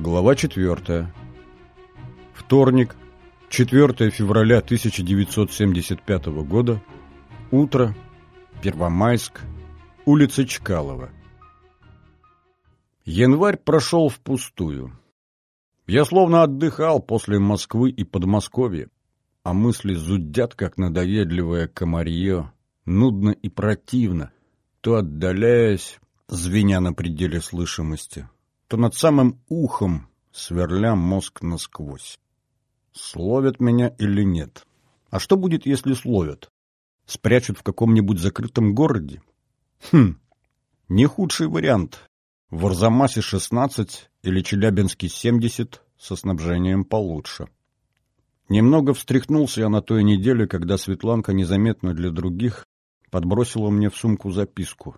Глава 4. Вторник, 4 февраля 1975 года. Утро. Первомайск. Улица Чкалова. Январь прошел впустую. Я словно отдыхал после Москвы и Подмосковья, а мысли зудят, как надоедливое комарье, нудно и противно, то отдаляясь, звеня на пределе слышимости, то над самым ухом, сверля мозг насквозь. Словят меня или нет? А что будет, если словят? Спрячут в каком-нибудь закрытом городе? Хм, не худший вариант. В Арзамасе 16 или Челябинске 70 со снабжением получше. Немного встряхнулся я на той неделе, когда Светланка незаметно для других подбросила мне в сумку записку.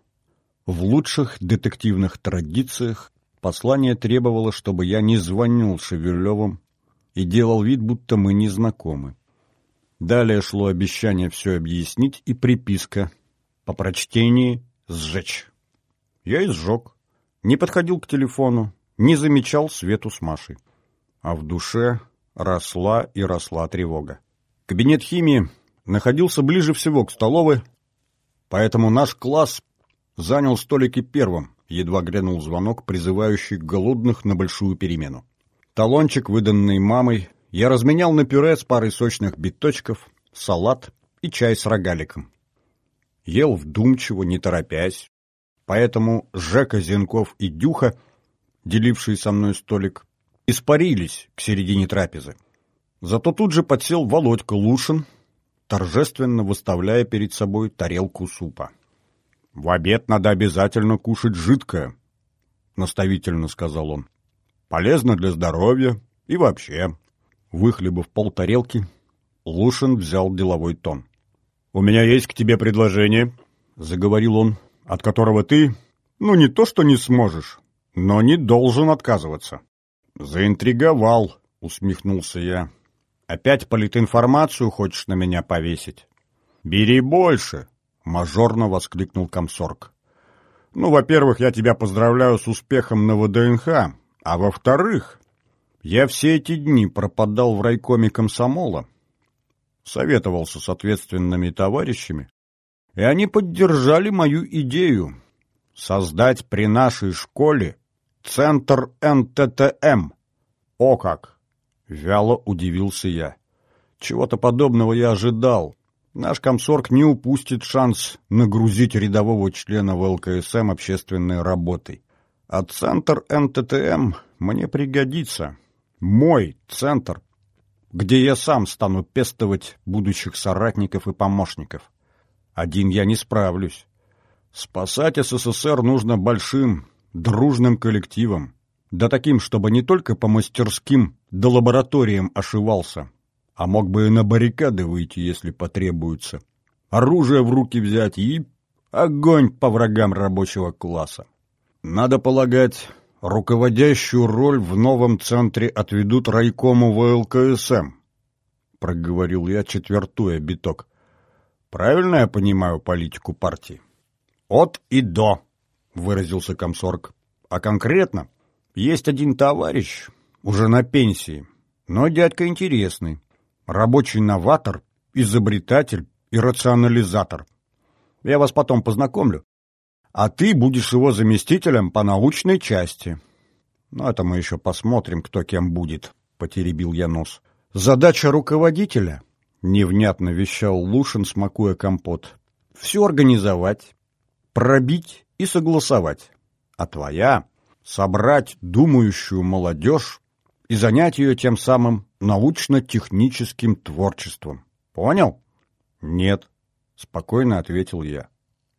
В лучших детективных традициях Послание требовало, чтобы я не звонил Шевелевым и делал вид, будто мы не знакомы. Далее шло обещание все объяснить и приписка по прочтении «сжечь». Я и сжег. Не подходил к телефону, не замечал Свету с Машей. А в душе росла и росла тревога. Кабинет химии находился ближе всего к столовой, поэтому наш класс занял столики первым, едва грянул звонок, призывающий голодных на большую перемену. Талончик, выданный мамой, я разменял на пюре с парой сочных биточков, салат и чай с рогаликом. Ел вдумчиво, не торопясь, поэтому Жека Зенков и Дюха, делившие со мной столик, испарились к середине трапезы. Зато тут же подсел Володька Лушин, торжественно выставляя перед собой тарелку супа. «В обед надо обязательно кушать жидкое», — наставительно сказал он. «Полезно для здоровья и вообще». Выхлебав полтарелки, Лушин взял деловой тон. «У меня есть к тебе предложение», — заговорил он, — «от которого ты, ну, не то что не сможешь, но не должен отказываться». «Заинтриговал», — усмехнулся я. «Опять политинформацию хочешь на меня повесить?» «Бери больше», — мажорно воскликнул комсорг. «Ну, во-первых, я тебя поздравляю с успехом на ВДНХ, а во-вторых, я все эти дни пропадал в райкоме комсомола, советовался с ответственными товарищами, и они поддержали мою идею создать при нашей школе центр НТТМ. О как! Вяло удивился я. Чего-то подобного я ожидал. Наш комсорг не упустит шанс нагрузить рядового члена ВЛКСМ общественной работой. А центр НТТМ мне пригодится. Мой центр, где я сам стану пестовать будущих соратников и помощников. Один я не справлюсь. Спасать СССР нужно большим, дружным коллективом. Да таким, чтобы не только по мастерским да лабораториям ошивался, а мог бы и на баррикады выйти, если потребуется. Оружие в руки взять и огонь по врагам рабочего класса. Надо полагать, руководящую роль в новом центре отведут райкому ВЛКСМ, проговорил я, четвертуя биток. Правильно я понимаю политику партии? От и до, выразился комсорг. А конкретно, есть один товарищ, уже на пенсии, но дядька интересный рабочий новатор, изобретатель и рационализатор. Я вас потом познакомлю. А ты будешь его заместителем по научной части. Ну, это мы еще посмотрим, кто кем будет, — потеребил я нос. Задача руководителя, — невнятно вещал Лушин, смакуя компот, — все организовать, пробить и согласовать. А твоя — собрать думающую молодежь и занять ее тем самым научно-техническим творчеством. Понял? Нет, спокойно ответил я.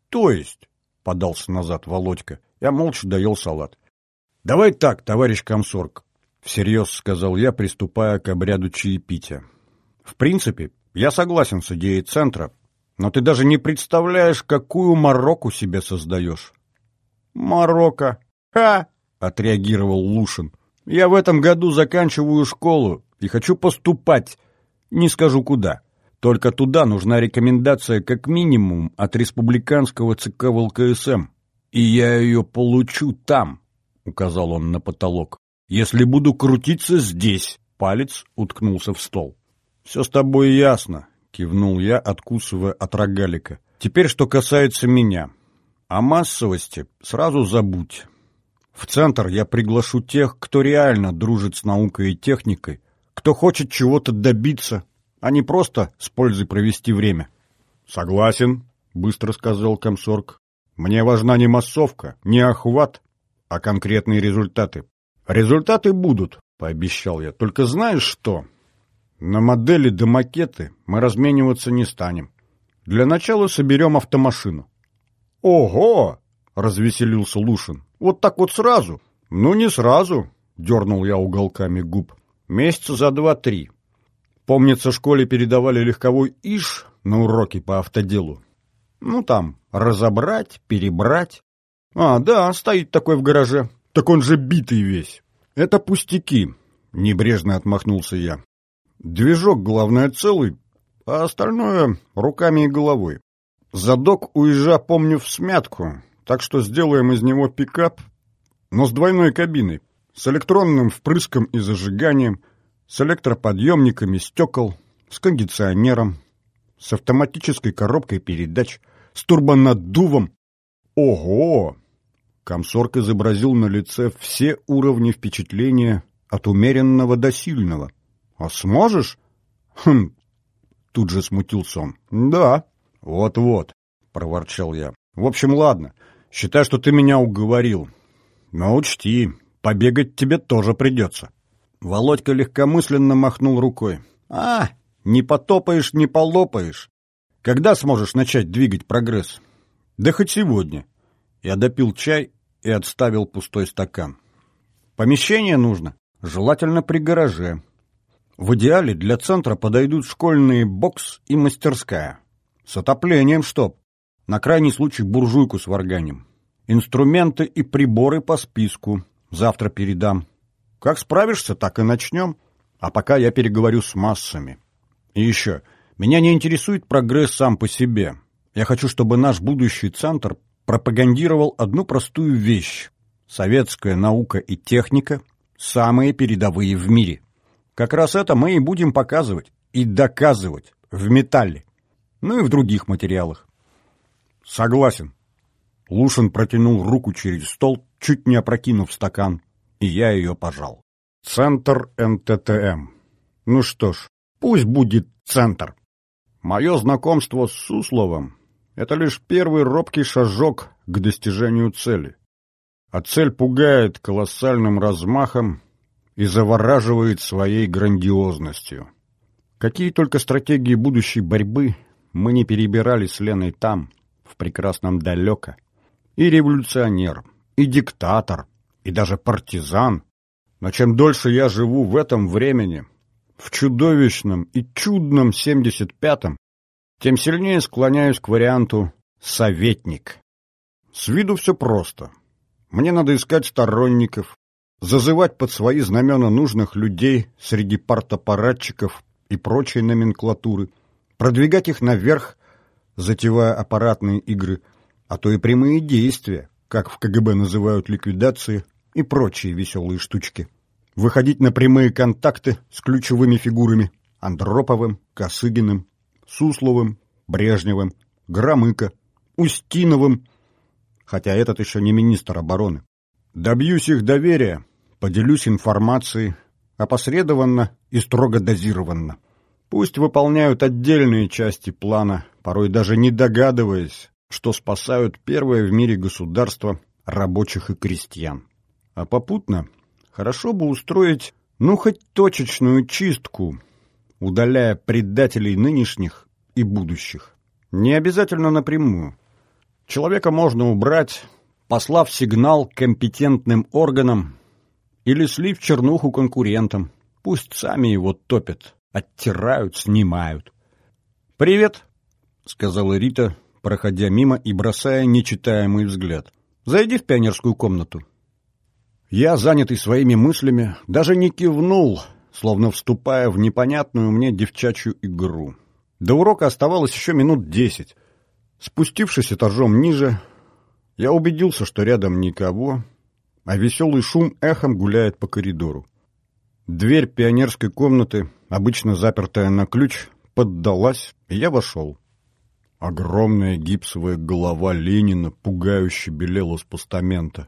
То есть, подался назад Володька, я молча доел салат. Давай так, товарищ комсорг, всерьез сказал я, приступая к обряду чаепития. В принципе, я согласен с идеей центра, но ты даже не представляешь, какую мороку себе создаешь. Марокко. Ха! отреагировал Лушин. Я в этом году заканчиваю школу и хочу поступать. Не скажу куда. Только туда нужна рекомендация как минимум от республиканского ЦК ВЛКСМ. И я ее получу там, указал он на потолок. если буду крутиться здесь. Палец уткнулся в стол. «Все с тобой ясно», — кивнул я, откусывая от рогалика. «Теперь, что касается меня. О массовости сразу забудь. В центр я приглашу тех, кто реально дружит с наукой и техникой, кто хочет чего-то добиться, а не просто с пользой провести время. «Согласен», — быстро сказал комсорг. «Мне важна не массовка, не охват, а конкретные результаты». «Результаты будут», — пообещал я. «Только знаешь что? На модели до макеты мы размениваться не станем. Для начала соберем автомашину». «Ого!» — развеселился Лушин. «Вот так вот сразу?» «Ну, не сразу», — дернул я уголками губ. «Месяца за два-три. Помнится, в школе передавали легковой иш на уроки по автоделу. Ну, там, разобрать, перебрать. А, да, стоит такой в гараже. Так он же битый весь. Это пустяки, небрежно отмахнулся я. Движок, главное, целый, а остальное руками и головой. Задок у ежа помню в смятку, так что сделаем из него пикап, но с двойной кабиной, с электронным впрыском и зажиганием, с электроподъемниками стекол, с кондиционером, с автоматической коробкой передач, с турбонаддувом. Ого! Комсорг изобразил на лице все уровни впечатления от умеренного до сильного. А сможешь? Хм, тут же смутился он. Да, вот-вот, проворчал я. В общем, ладно, считай, что ты меня уговорил. Но учти, побегать тебе тоже придется. Володька легкомысленно махнул рукой. «А, не потопаешь, не полопаешь. Когда сможешь начать двигать прогресс?» «Да хоть сегодня». Я допил чай и отставил пустой стакан. «Помещение нужно, желательно при гараже. В идеале для центра подойдут школьные бокс и мастерская. С отоплением чтоб. На крайний случай буржуйку с варганем. Инструменты и приборы по списку. Завтра передам. Как справишься, так и начнем. А пока я переговорю с массами. И еще, меня не интересует прогресс сам по себе. Я хочу, чтобы наш будущий центр пропагандировал одну простую вещь. Советская наука и техника – самые передовые в мире. Как раз это мы и будем показывать и доказывать в металле, ну и в других материалах. Согласен. Лушин протянул руку через стол, чуть не опрокинув стакан и я ее пожал. Центр НТТМ. Ну что ж, пусть будет центр. Мое знакомство с Сусловым — это лишь первый робкий шажок к достижению цели. А цель пугает колоссальным размахом и завораживает своей грандиозностью. Какие только стратегии будущей борьбы мы не перебирали с Леной там, в прекрасном далеко. И революционер, и диктатор, и даже партизан. Но чем дольше я живу в этом времени, в чудовищном и чудном 75-м, тем сильнее склоняюсь к варианту «советник». С виду все просто. Мне надо искать сторонников, зазывать под свои знамена нужных людей среди партаппаратчиков и прочей номенклатуры, продвигать их наверх, затевая аппаратные игры, а то и прямые действия, как в КГБ называют ликвидации, и прочие веселые штучки. Выходить на прямые контакты с ключевыми фигурами Андроповым, Косыгиным, Сусловым, Брежневым, Громыко, Устиновым, хотя этот еще не министр обороны. Добьюсь их доверия, поделюсь информацией, опосредованно и строго дозированно. Пусть выполняют отдельные части плана, порой даже не догадываясь, что спасают первое в мире государство рабочих и крестьян. А попутно хорошо бы устроить, ну, хоть точечную чистку, удаляя предателей нынешних и будущих. Не обязательно напрямую. Человека можно убрать, послав сигнал компетентным органам или слив чернуху конкурентам. Пусть сами его топят, оттирают, снимают. «Привет», — сказала Рита, проходя мимо и бросая нечитаемый взгляд. «Зайди в пионерскую комнату». Я, занятый своими мыслями, даже не кивнул, словно вступая в непонятную мне девчачью игру. До урока оставалось еще минут десять. Спустившись этажом ниже, я убедился, что рядом никого, а веселый шум эхом гуляет по коридору. Дверь пионерской комнаты, обычно запертая на ключ, поддалась, и я вошел. Огромная гипсовая голова Ленина пугающе белела с постамента.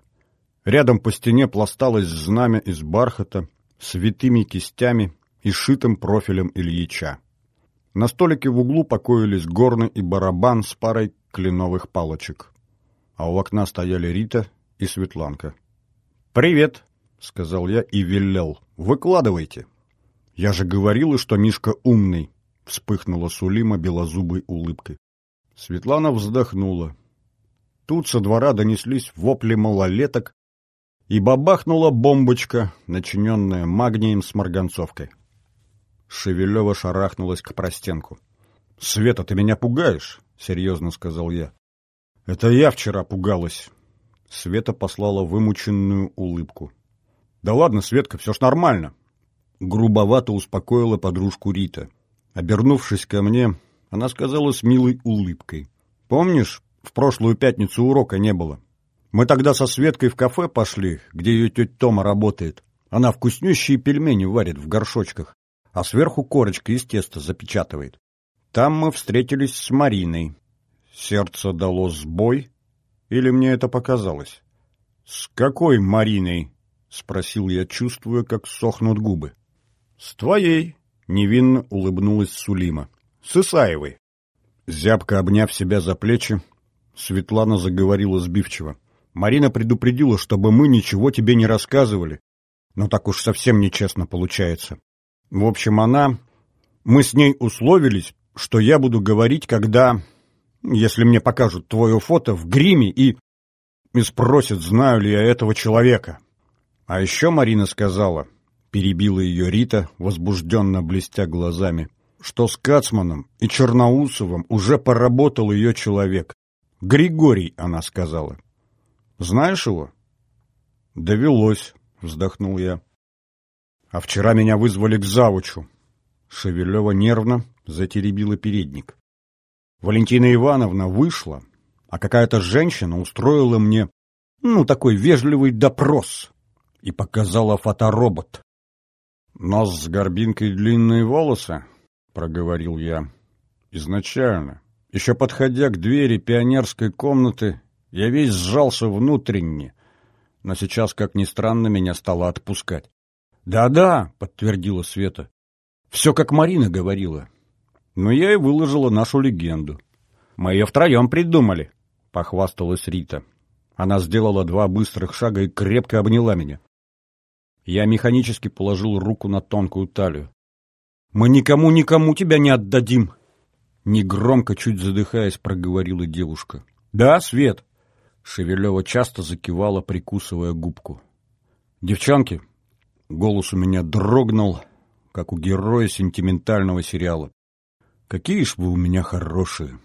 Рядом по стене пласталось знамя из бархата с витыми кистями и шитым профилем Ильича. На столике в углу покоились горны и барабан с парой кленовых палочек. А у окна стояли Рита и Светланка. «Привет!» — сказал я и велел. «Выкладывайте!» «Я же говорила, что Мишка умный!» — вспыхнула Сулима белозубой улыбкой. Светлана вздохнула. Тут со двора донеслись вопли малолеток, и бабахнула бомбочка, начиненная магнием с марганцовкой. Шевелева шарахнулась к простенку. — Света, ты меня пугаешь? — серьезно сказал я. — Это я вчера пугалась. Света послала вымученную улыбку. — Да ладно, Светка, все ж нормально. Грубовато успокоила подружку Рита. Обернувшись ко мне, она сказала с милой улыбкой. — Помнишь, в прошлую пятницу урока не было? Мы тогда со Светкой в кафе пошли, где ее тетя Тома работает. Она вкуснющие пельмени варит в горшочках, а сверху корочка из теста запечатывает. Там мы встретились с Мариной. Сердце дало сбой, или мне это показалось? — С какой Мариной? — спросил я, чувствуя, как сохнут губы. — С твоей, — невинно улыбнулась Сулима. — С Исаевой. Зябко обняв себя за плечи, Светлана заговорила сбивчиво. Марина предупредила, чтобы мы ничего тебе не рассказывали. Но так уж совсем нечестно получается. В общем, она... Мы с ней условились, что я буду говорить, когда... Если мне покажут твое фото в гриме и... И спросят, знаю ли я этого человека. А еще Марина сказала, перебила ее Рита, возбужденно блестя глазами, что с Кацманом и Черноусовым уже поработал ее человек. Григорий, она сказала. Знаешь его? Довелось, вздохнул я. А вчера меня вызвали к завучу. Шевелева нервно затеребила передник. Валентина Ивановна вышла, а какая-то женщина устроила мне, ну, такой вежливый допрос и показала фоторобот. «Нос с горбинкой длинные волосы», — проговорил я. «Изначально, еще подходя к двери пионерской комнаты, я весь сжался внутренне, но сейчас, как ни странно, меня стало отпускать. «Да-да», — подтвердила Света. «Все, как Марина говорила». Но я и выложила нашу легенду. «Мы ее втроем придумали», — похвасталась Рита. Она сделала два быстрых шага и крепко обняла меня. Я механически положил руку на тонкую талию. «Мы никому-никому тебя не отдадим!» Негромко, чуть задыхаясь, проговорила девушка. «Да, Свет?» Шевелева часто закивала, прикусывая губку. «Девчонки!» Голос у меня дрогнул, как у героя сентиментального сериала. «Какие ж вы у меня хорошие!»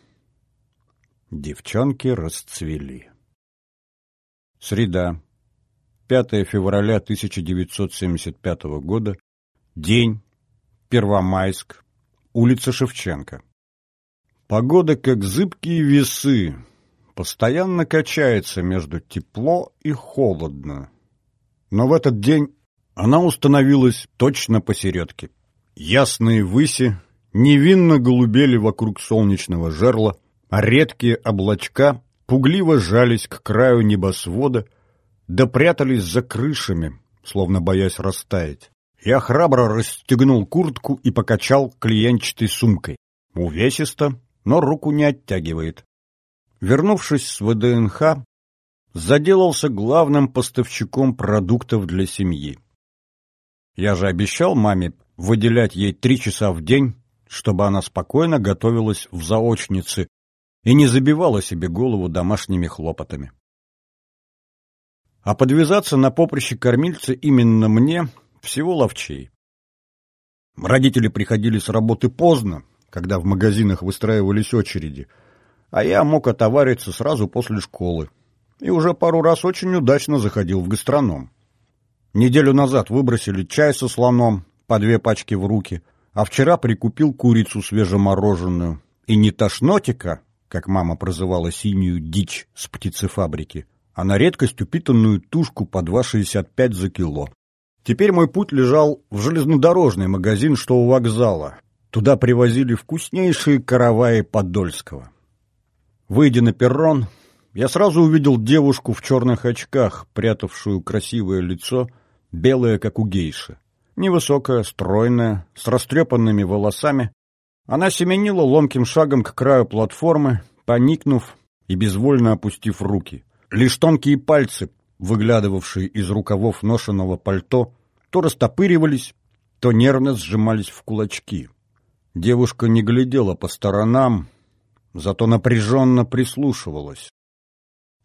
Девчонки расцвели. Среда. 5 февраля 1975 года. День. Первомайск. Улица Шевченко. Погода как зыбкие весы, постоянно качается между тепло и холодно. Но в этот день она установилась точно посередке. Ясные выси невинно голубели вокруг солнечного жерла, а редкие облачка пугливо жались к краю небосвода, да прятались за крышами, словно боясь растаять. Я храбро расстегнул куртку и покачал клиенчатой сумкой. Увесисто, но руку не оттягивает вернувшись с ВДНХ, заделался главным поставщиком продуктов для семьи. Я же обещал маме выделять ей три часа в день, чтобы она спокойно готовилась в заочнице и не забивала себе голову домашними хлопотами. А подвязаться на поприще кормильца именно мне всего ловчей. Родители приходили с работы поздно, когда в магазинах выстраивались очереди — а я мог отовариться сразу после школы. И уже пару раз очень удачно заходил в гастроном. Неделю назад выбросили чай со слоном, по две пачки в руки, а вчера прикупил курицу свежемороженую. И не тошнотика, как мама прозывала синюю дичь с птицефабрики, а на редкость упитанную тушку по 2,65 за кило. Теперь мой путь лежал в железнодорожный магазин, что у вокзала. Туда привозили вкуснейшие караваи Подольского. Выйдя на перрон, я сразу увидел девушку в черных очках, прятавшую красивое лицо, белое, как у гейши. Невысокая, стройная, с растрепанными волосами. Она семенила ломким шагом к краю платформы, поникнув и безвольно опустив руки. Лишь тонкие пальцы, выглядывавшие из рукавов ношеного пальто, то растопыривались, то нервно сжимались в кулачки. Девушка не глядела по сторонам, зато напряженно прислушивалась.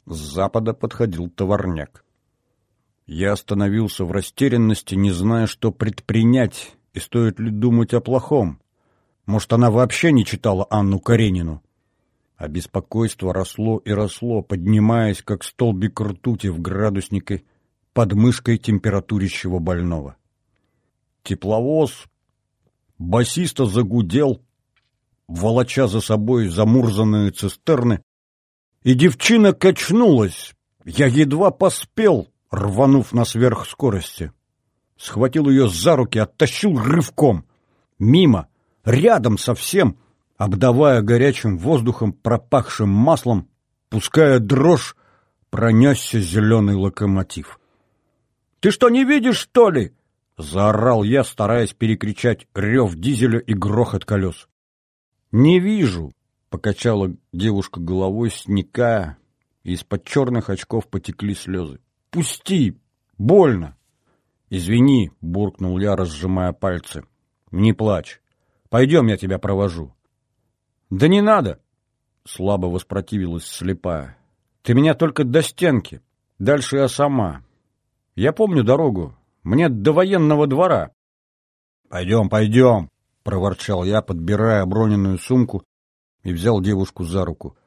С запада подходил товарняк. Я остановился в растерянности, не зная, что предпринять и стоит ли думать о плохом. Может, она вообще не читала Анну Каренину? А беспокойство росло и росло, поднимаясь, как столбик ртути в градуснике под мышкой температурящего больного. Тепловоз басисто загудел, волоча за собой замурзанные цистерны, и девчина качнулась. Я едва поспел, рванув на сверхскорости. Схватил ее за руки, оттащил рывком. Мимо, рядом совсем, обдавая горячим воздухом, пропахшим маслом, пуская дрожь, пронесся зеленый локомотив. «Ты что, не видишь, что ли?» — заорал я, стараясь перекричать рев дизеля и грохот колес. «Не вижу», — покачала девушка головой, сникая, и из-под черных очков потекли слезы. «Пусти! Больно!» «Извини», — буркнул я, разжимая пальцы. «Не плачь. Пойдем, я тебя провожу». «Да не надо!» — слабо воспротивилась слепая. «Ты меня только до стенки. Дальше я сама. Я помню дорогу. Мне до военного двора». «Пойдем, пойдем!» — проворчал я, подбирая оброненную сумку и взял девушку за руку.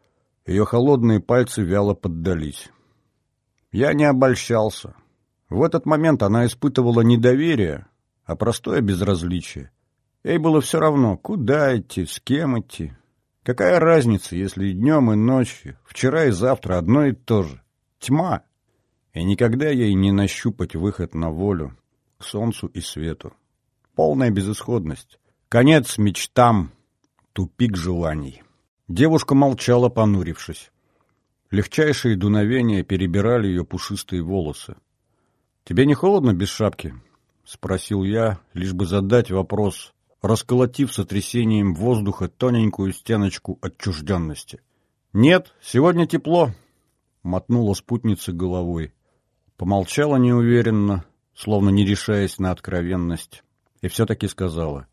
Ее холодные пальцы вяло поддались. Я не обольщался. В этот момент она испытывала не доверие, а простое безразличие. Ей было все равно, куда идти, с кем идти, Какая разница, если и днем, и ночью, вчера и завтра одно и то же? Тьма. И никогда ей не нащупать выход на волю, к солнцу и свету. Полная безысходность. Конец мечтам, тупик желаний. Девушка молчала, понурившись. Легчайшие дуновения перебирали ее пушистые волосы. «Тебе не холодно без шапки?» — спросил я, лишь бы задать вопрос, расколотив сотрясением воздуха тоненькую стеночку отчужденности. «Нет, сегодня тепло», — мотнула спутница головой. Помолчала неуверенно, словно не решаясь на откровенность, и все-таки сказала.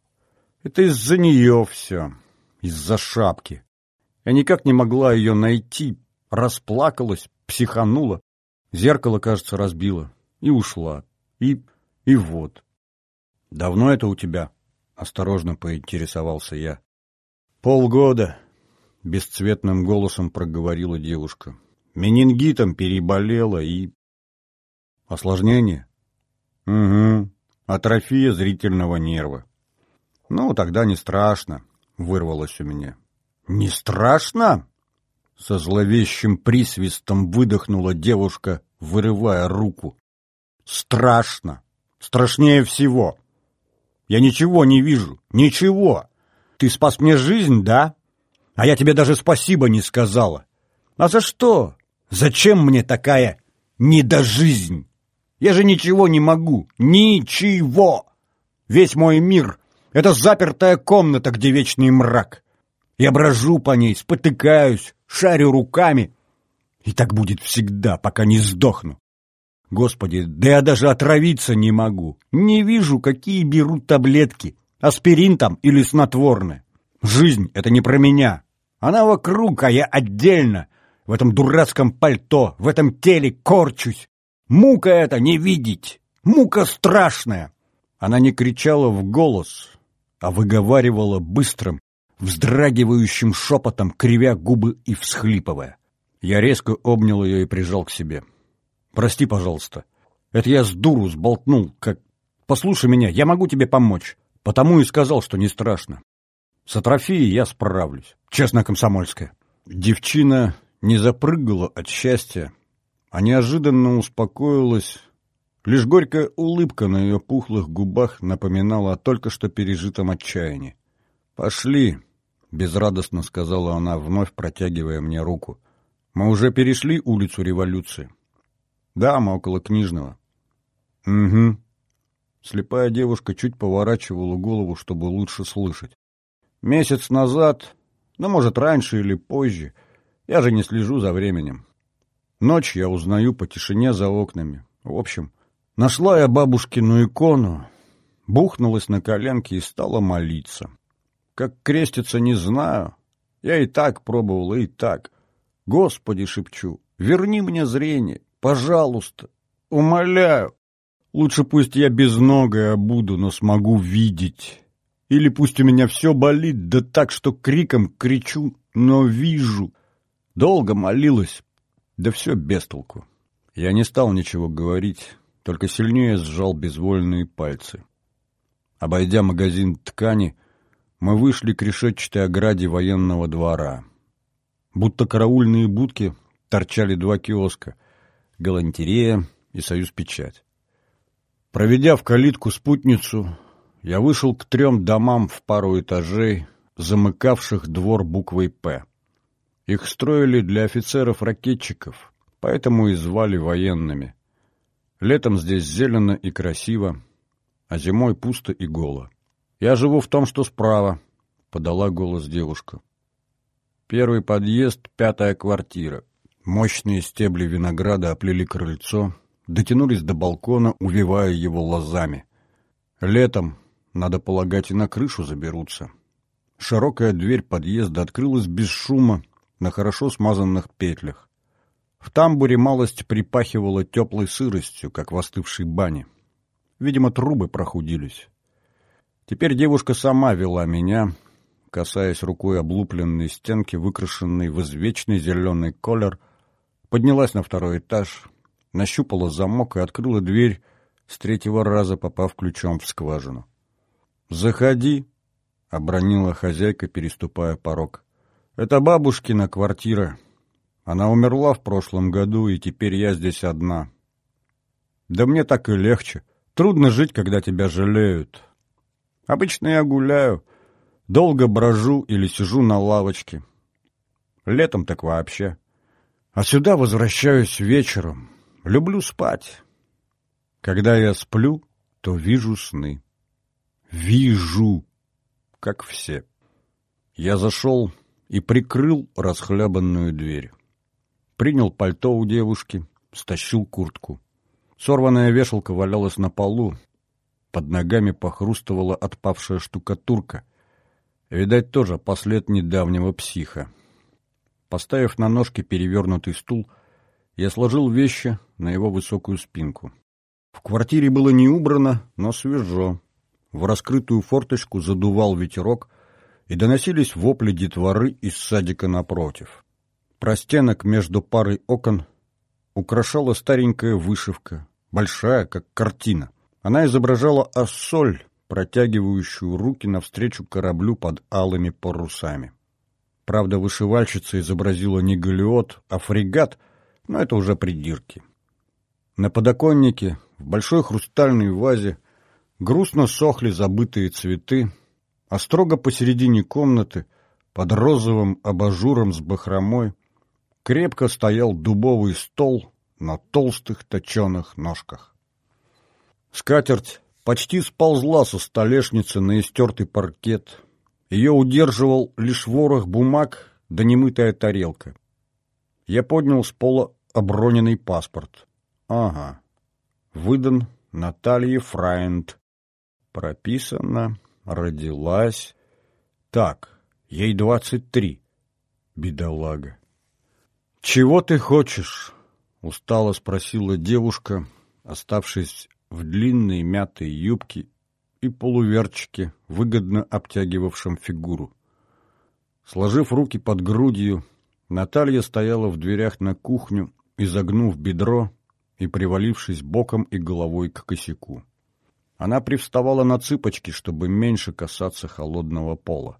«Это из-за нее все, из-за шапки. Я никак не могла ее найти, расплакалась, психанула, зеркало, кажется, разбила, и ушла. И... и вот. Давно это у тебя?» — осторожно поинтересовался я. «Полгода», — бесцветным голосом проговорила девушка. «Менингитом переболела и...» «Осложнение?» «Угу. Атрофия зрительного нерва». «Ну, тогда не страшно», — вырвалось у меня. «Не страшно?» Со зловещим присвистом выдохнула девушка, вырывая руку. «Страшно! Страшнее всего!» Я ничего не вижу. Ничего. Ты спас мне жизнь, да? А я тебе даже спасибо не сказала. А за что? Зачем мне такая недожизнь? Я же ничего не могу. Ничего. Весь мой мир — это запертая комната, где вечный мрак. Я брожу по ней, спотыкаюсь, шарю руками. И так будет всегда, пока не сдохну. Господи, да я даже отравиться не могу. Не вижу, какие берут таблетки. Аспирин там или снотворное. Жизнь — это не про меня. Она вокруг, а я отдельно. В этом дурацком пальто, в этом теле корчусь. Мука это не видеть. Мука страшная. Она не кричала в голос, а выговаривала быстрым, вздрагивающим шепотом, кривя губы и всхлипывая. Я резко обнял ее и прижал к себе. — Прости, пожалуйста. Это я с дуру сболтнул, как... Послушай меня, я могу тебе помочь. Потому и сказал, что не страшно. С атрофией я справлюсь. Честно, комсомольская. Девчина не запрыгала от счастья, а неожиданно успокоилась. Лишь горькая улыбка на ее пухлых губах напоминала о только что пережитом отчаянии. «Пошли», — безрадостно сказала она, вновь протягивая мне руку. «Мы уже перешли улицу революции?» «Да, мы около книжного». «Угу». Слепая девушка чуть поворачивала голову, чтобы лучше слышать. «Месяц назад, ну, может, раньше или позже, я же не слежу за временем. Ночь я узнаю по тишине за окнами. В общем, нашла я бабушкину икону, бухнулась на коленки и стала молиться. Как креститься, не знаю. Я и так пробовал, и так. Господи, шепчу, верни мне зрение, пожалуйста, умоляю. Лучше пусть я безногая буду, но смогу видеть. Или пусть у меня все болит, да так, что криком кричу, но вижу. Долго молилась, да все без толку. Я не стал ничего говорить, только сильнее сжал безвольные пальцы. Обойдя магазин ткани, мы вышли к решетчатой ограде военного двора. Будто караульные будки торчали два киоска — «Галантерея» и «Союз Печать». Проведя в калитку спутницу, я вышел к трем домам в пару этажей, замыкавших двор буквой «П». Их строили для офицеров-ракетчиков, поэтому и звали военными. Летом здесь зелено и красиво, а зимой пусто и голо. «Я живу в том, что справа», — подала голос девушка. Первый подъезд, пятая квартира. Мощные стебли винограда оплели крыльцо, дотянулись до балкона, увивая его лозами. Летом, надо полагать, и на крышу заберутся. Широкая дверь подъезда открылась без шума, на хорошо смазанных петлях. В тамбуре малость припахивала теплой сыростью, как в остывшей бане. Видимо, трубы прохудились. Теперь девушка сама вела меня, касаясь рукой облупленной стенки, выкрашенной в извечный зеленый колер, поднялась на второй этаж, нащупала замок и открыла дверь, с третьего раза попав ключом в скважину. «Заходи», — обронила хозяйка, переступая порог. Это бабушкина квартира. Она умерла в прошлом году, и теперь я здесь одна. Да мне так и легче. Трудно жить, когда тебя жалеют. Обычно я гуляю, долго брожу или сижу на лавочке. Летом так вообще. А сюда возвращаюсь вечером. Люблю спать. Когда я сплю, то вижу сны. Вижу, как все. Я зашел и прикрыл расхлябанную дверь. Принял пальто у девушки, стащил куртку. Сорванная вешалка валялась на полу, под ногами похрустывала отпавшая штукатурка. Видать, тоже послед недавнего психа. Поставив на ножки перевернутый стул, я сложил вещи на его высокую спинку. В квартире было не убрано, но свежо. В раскрытую форточку задувал ветерок, и доносились вопли детворы из садика напротив. Простенок между парой окон украшала старенькая вышивка, большая, как картина. Она изображала ассоль, протягивающую руки навстречу кораблю под алыми парусами. Правда, вышивальщица изобразила не галеот, а фрегат, но это уже придирки. На подоконнике, в большой хрустальной вазе, грустно сохли забытые цветы, а строго посередине комнаты, под розовым абажуром с бахромой, крепко стоял дубовый стол на толстых точеных ножках. Скатерть почти сползла со столешницы на истертый паркет. Ее удерживал лишь ворох бумаг да немытая тарелка. Я поднял с пола оброненный паспорт. Ага. Выдан Наталье Фрайнд. Прописано родилась... Так, ей двадцать три. Бедолага. «Чего ты хочешь?» — устало спросила девушка, оставшись в длинной мятой юбке и полуверчике, выгодно обтягивавшем фигуру. Сложив руки под грудью, Наталья стояла в дверях на кухню, изогнув бедро и привалившись боком и головой к косяку. Она привставала на цыпочки, чтобы меньше касаться холодного пола.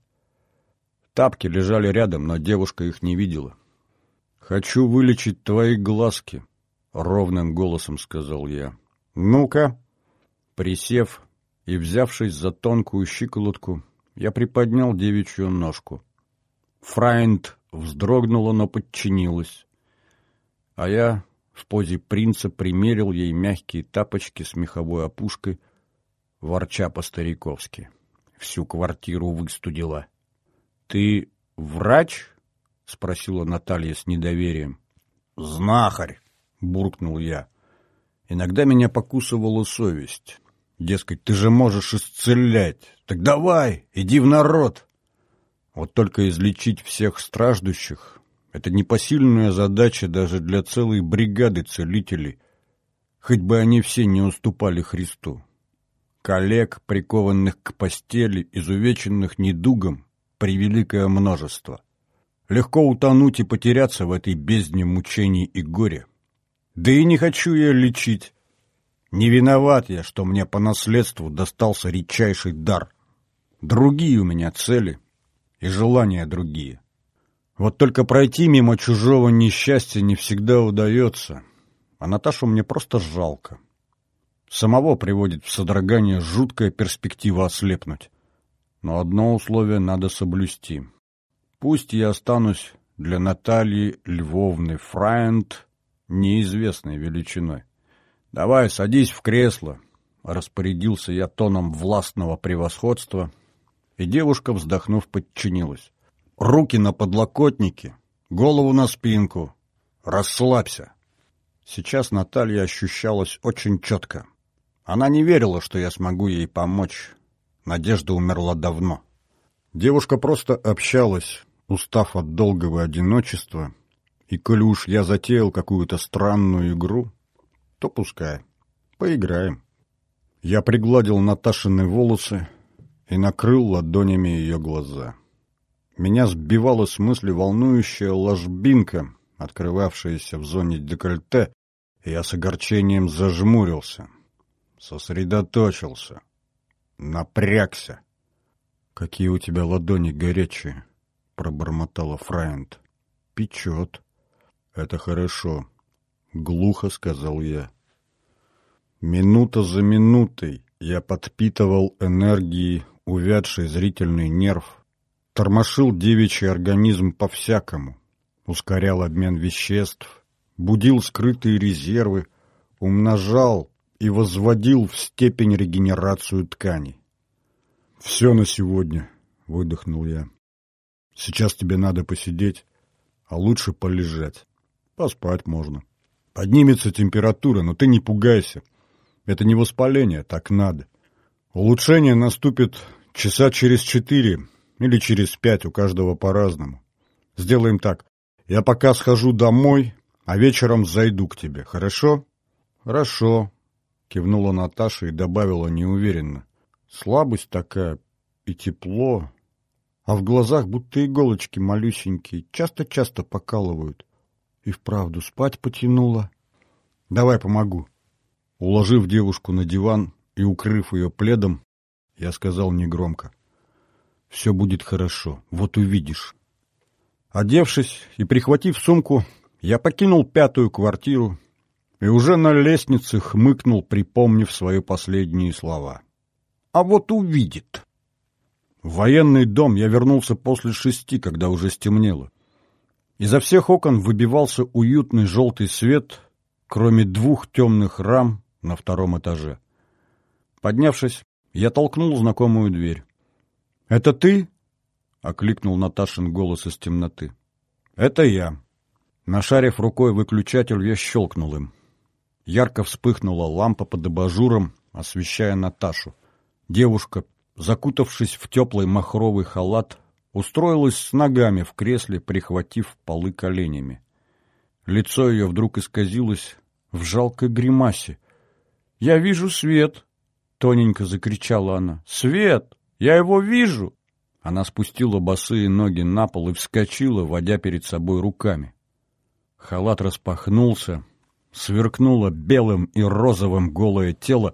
Тапки лежали рядом, но девушка их не видела. «Хочу вылечить твои глазки», ровным голосом сказал я. «Ну-ка!» Присев и взявшись за тонкую щиколотку, я приподнял девичью ножку. Фрайнд вздрогнула, но подчинилась. А я в позе принца примерил ей мягкие тапочки с меховой опушкой, ворча по-стариковски. Всю квартиру выстудила. — Ты врач? — спросила Наталья с недоверием. — Знахарь! — буркнул я. Иногда меня покусывала совесть. Дескать, ты же можешь исцелять. Так давай, иди в народ. Вот только излечить всех страждущих — это непосильная задача даже для целой бригады целителей, хоть бы они все не уступали Христу. Коллег, прикованных к постели, изувеченных недугом, превеликое множество. Легко утонуть и потеряться в этой бездне мучений и горя. Да и не хочу я лечить. Не виноват я, что мне по наследству достался редчайший дар. Другие у меня цели и желания другие. Вот только пройти мимо чужого несчастья не всегда удается, а Наташу мне просто жалко. Самого приводит в содрогание жуткая перспектива ослепнуть. Но одно условие надо соблюсти. Пусть я останусь для Натальи Львовны Фрайнд неизвестной величиной. «Давай, садись в кресло», — распорядился я тоном властного превосходства, и девушка, вздохнув, подчинилась. «Руки на подлокотники, голову на спинку. Расслабься». Сейчас Наталья ощущалась очень четко. Она не верила, что я смогу ей помочь. Надежда умерла давно. Девушка просто общалась, устав от долгого одиночества, и уж я затеял какую-то странную игру, то пускай. Поиграем. Я пригладил Наташины волосы и накрыл ладонями ее глаза. Меня сбивала с мысли волнующая ложбинка, открывавшаяся в зоне декольте, и я с огорчением зажмурился, сосредоточился, напрягся. «Какие у тебя ладони горячие!» — пробормотала Фрайнд. «Печет». «Это хорошо», — глухо сказал я. Минута за минутой я подпитывал энергией увядший зрительный нерв, тормошил девичий организм по-всякому, ускорял обмен веществ, будил скрытые резервы, умножал и возводил в степень регенерацию тканей. «Все на сегодня», — выдохнул я. «Сейчас тебе надо посидеть, а лучше полежать. Поспать можно. Поднимется температура, но ты не пугайся. Это не воспаление, так надо. Улучшение наступит часа через четыре или через пять, у каждого по-разному. Сделаем так. Я пока схожу домой, а вечером зайду к тебе, хорошо? Хорошо, кивнула Наташа и добавила неуверенно. Слабость такая и тепло, а в глазах будто иголочки малюсенькие, часто-часто покалывают. И вправду спать потянула. Давай помогу. Уложив девушку на диван и укрыв ее пледом, я сказал негромко. «Все будет хорошо, вот увидишь». Одевшись и прихватив сумку, я покинул пятую квартиру и уже на лестнице хмыкнул, припомнив свои последние слова. «А вот увидит». В военный дом я вернулся после шести, когда уже стемнело. Изо всех окон выбивался уютный желтый свет, кроме двух темных рам, на втором этаже. Поднявшись, я толкнул знакомую дверь. «Это ты?» — окликнул Наташин голос из темноты. «Это я». Нашарив рукой выключатель, я щелкнул им. Ярко вспыхнула лампа под абажуром, освещая Наташу. Девушка, закутавшись в теплый махровый халат, устроилась с ногами в кресле, прихватив полы коленями. Лицо ее вдруг исказилось в жалкой гримасе. «Я вижу свет!» — тоненько закричала она. «Свет! Я его вижу!» Она спустила босые ноги на пол и вскочила, водя перед собой руками. Халат распахнулся, сверкнуло белым и розовым голое тело,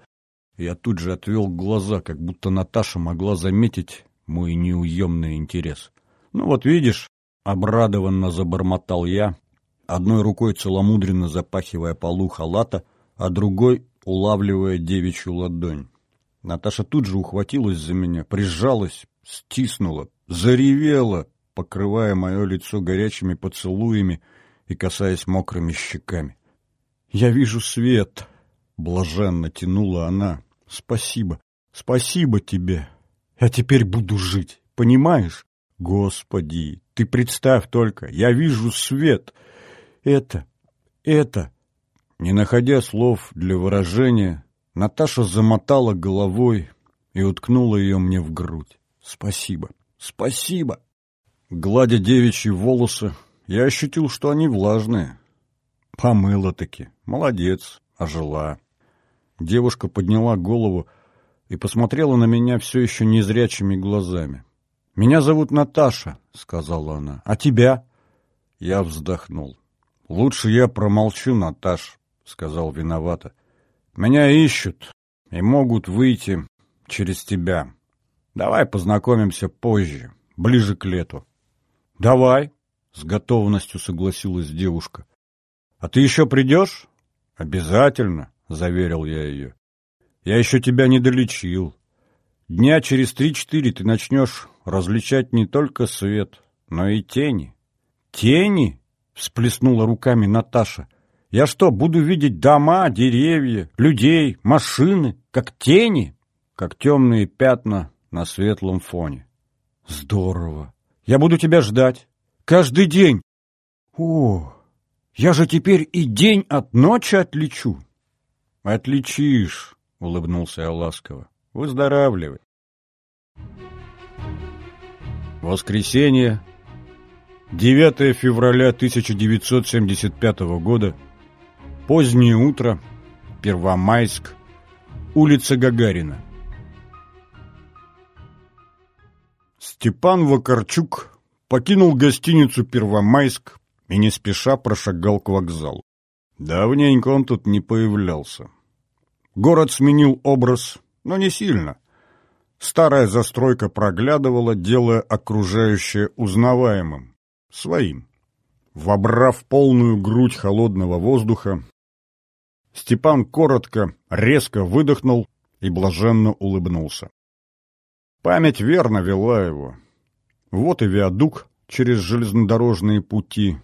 я тут же отвел глаза, как будто Наташа могла заметить мой неуемный интерес. «Ну вот видишь», — обрадованно забормотал я, одной рукой целомудренно запахивая полу халата, а другой улавливая девичью ладонь. Наташа тут же ухватилась за меня, прижалась, стиснула, заревела, покрывая мое лицо горячими поцелуями и касаясь мокрыми щеками. «Я вижу свет!» — блаженно тянула она. «Спасибо, спасибо тебе! Я теперь буду жить, понимаешь? Господи, ты представь только, я вижу свет! Это, это...» Не находя слов для выражения, Наташа замотала головой и уткнула ее мне в грудь. «Спасибо, спасибо!» Гладя девичьи волосы, я ощутил, что они влажные. Помыла-таки. Молодец, ожила. Девушка подняла голову и посмотрела на меня все еще незрячими глазами. «Меня зовут Наташа», — сказала она. «А тебя?» Я вздохнул. «Лучше я промолчу, Наташ», — сказал виновато. «Меня ищут и могут выйти через тебя. Давай познакомимся позже, ближе к лету». «Давай», — с готовностью согласилась девушка. «А ты еще придешь?» «Обязательно», — заверил я ее. «Я еще тебя не долечил. Дня через три-четыре ты начнешь различать не только свет, но и тени». «Тени?» — всплеснула руками Наташа. «Я что, буду видеть дома, деревья, людей, машины, как тени?» «Как темные пятна на светлом фоне». «Здорово! Я буду тебя ждать. Каждый день. О, я же теперь и день от ночи отличу. Отличишь, улыбнулся я ласково. Выздоравливай. Воскресенье, 9 февраля 1975 года, позднее утро, Первомайск, улица Гагарина. Степан Вакарчук покинул гостиницу «Первомайск» и не спеша прошагал к вокзалу. Давненько он тут не появлялся. Город сменил образ, но не сильно. Старая застройка проглядывала, делая окружающее узнаваемым, своим. Вобрав полную грудь холодного воздуха, Степан коротко, резко выдохнул и блаженно улыбнулся. Память верно вела его. Вот и виадук через железнодорожные пути.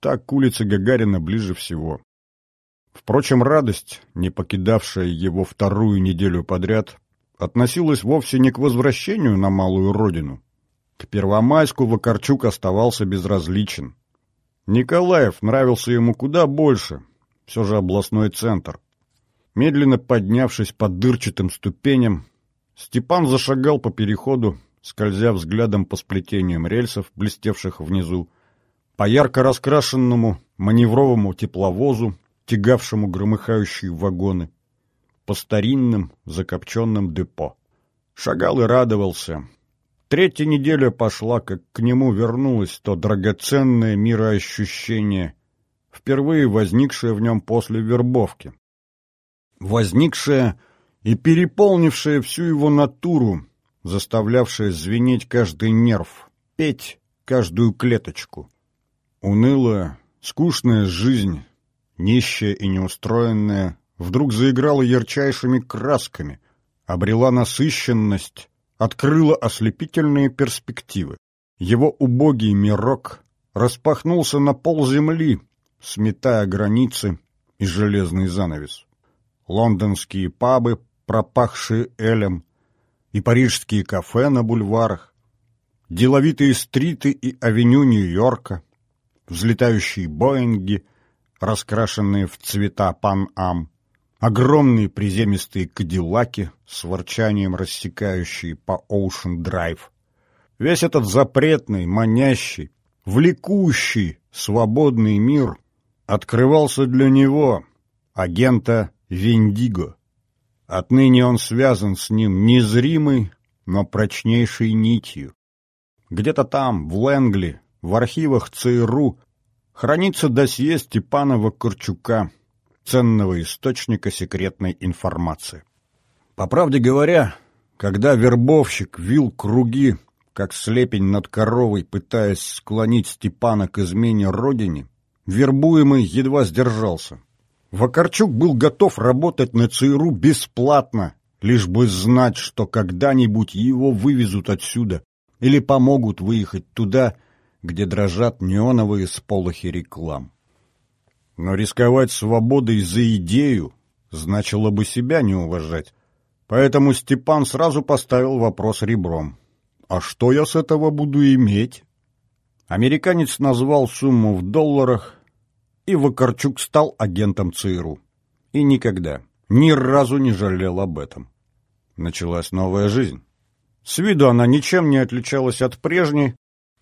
Так к улице Гагарина ближе всего. Впрочем, радость, не покидавшая его вторую неделю подряд, относилась вовсе не к возвращению на малую родину. К Первомайску Вакарчук оставался безразличен. Николаев нравился ему куда больше, все же областной центр. Медленно поднявшись по дырчатым ступеням, Степан зашагал по переходу, скользя взглядом по сплетениям рельсов, блестевших внизу, по ярко раскрашенному маневровому тепловозу, тягавшему громыхающие вагоны, по старинным закопченным депо. Шагал и радовался. Третья неделя пошла, как к нему вернулось то драгоценное мироощущение, впервые возникшее в нем после вербовки. Возникшее и переполнившее всю его натуру, заставлявшая звенеть каждый нерв, петь каждую клеточку. Унылая, скучная жизнь, нищая и неустроенная, вдруг заиграла ярчайшими красками, обрела насыщенность, открыла ослепительные перспективы. Его убогий мирок распахнулся на пол земли, сметая границы и железный занавес. Лондонские пабы, пропахшие элем, и парижские кафе на бульварах, деловитые стриты и авеню Нью-Йорка, взлетающие Боинги, раскрашенные в цвета Пан-Ам, огромные приземистые кадиллаки с ворчанием рассекающие по Оушен-Драйв. Весь этот запретный, манящий, влекущий, свободный мир открывался для него, агента Виндиго. Отныне он связан с ним незримой, но прочнейшей нитью. Где-то там, в Лэнгли, в архивах ЦРУ, хранится досье Степанова-Корчука, ценного источника секретной информации. По правде говоря, когда вербовщик вил круги, как слепень над коровой, пытаясь склонить Степана к измене родине, вербуемый едва сдержался. Вакарчук был готов работать на ЦРУ бесплатно, лишь бы знать, что когда-нибудь его вывезут отсюда или помогут выехать туда, где дрожат неоновые сполохи реклам. Но рисковать свободой за идею значило бы себя не уважать. Поэтому Степан сразу поставил вопрос ребром. «А что я с этого буду иметь?» Американец назвал сумму в долларах, и Вакарчук стал агентом ЦРУ. И никогда, ни разу не жалел об этом. Началась новая жизнь. С виду она ничем не отличалась от прежней,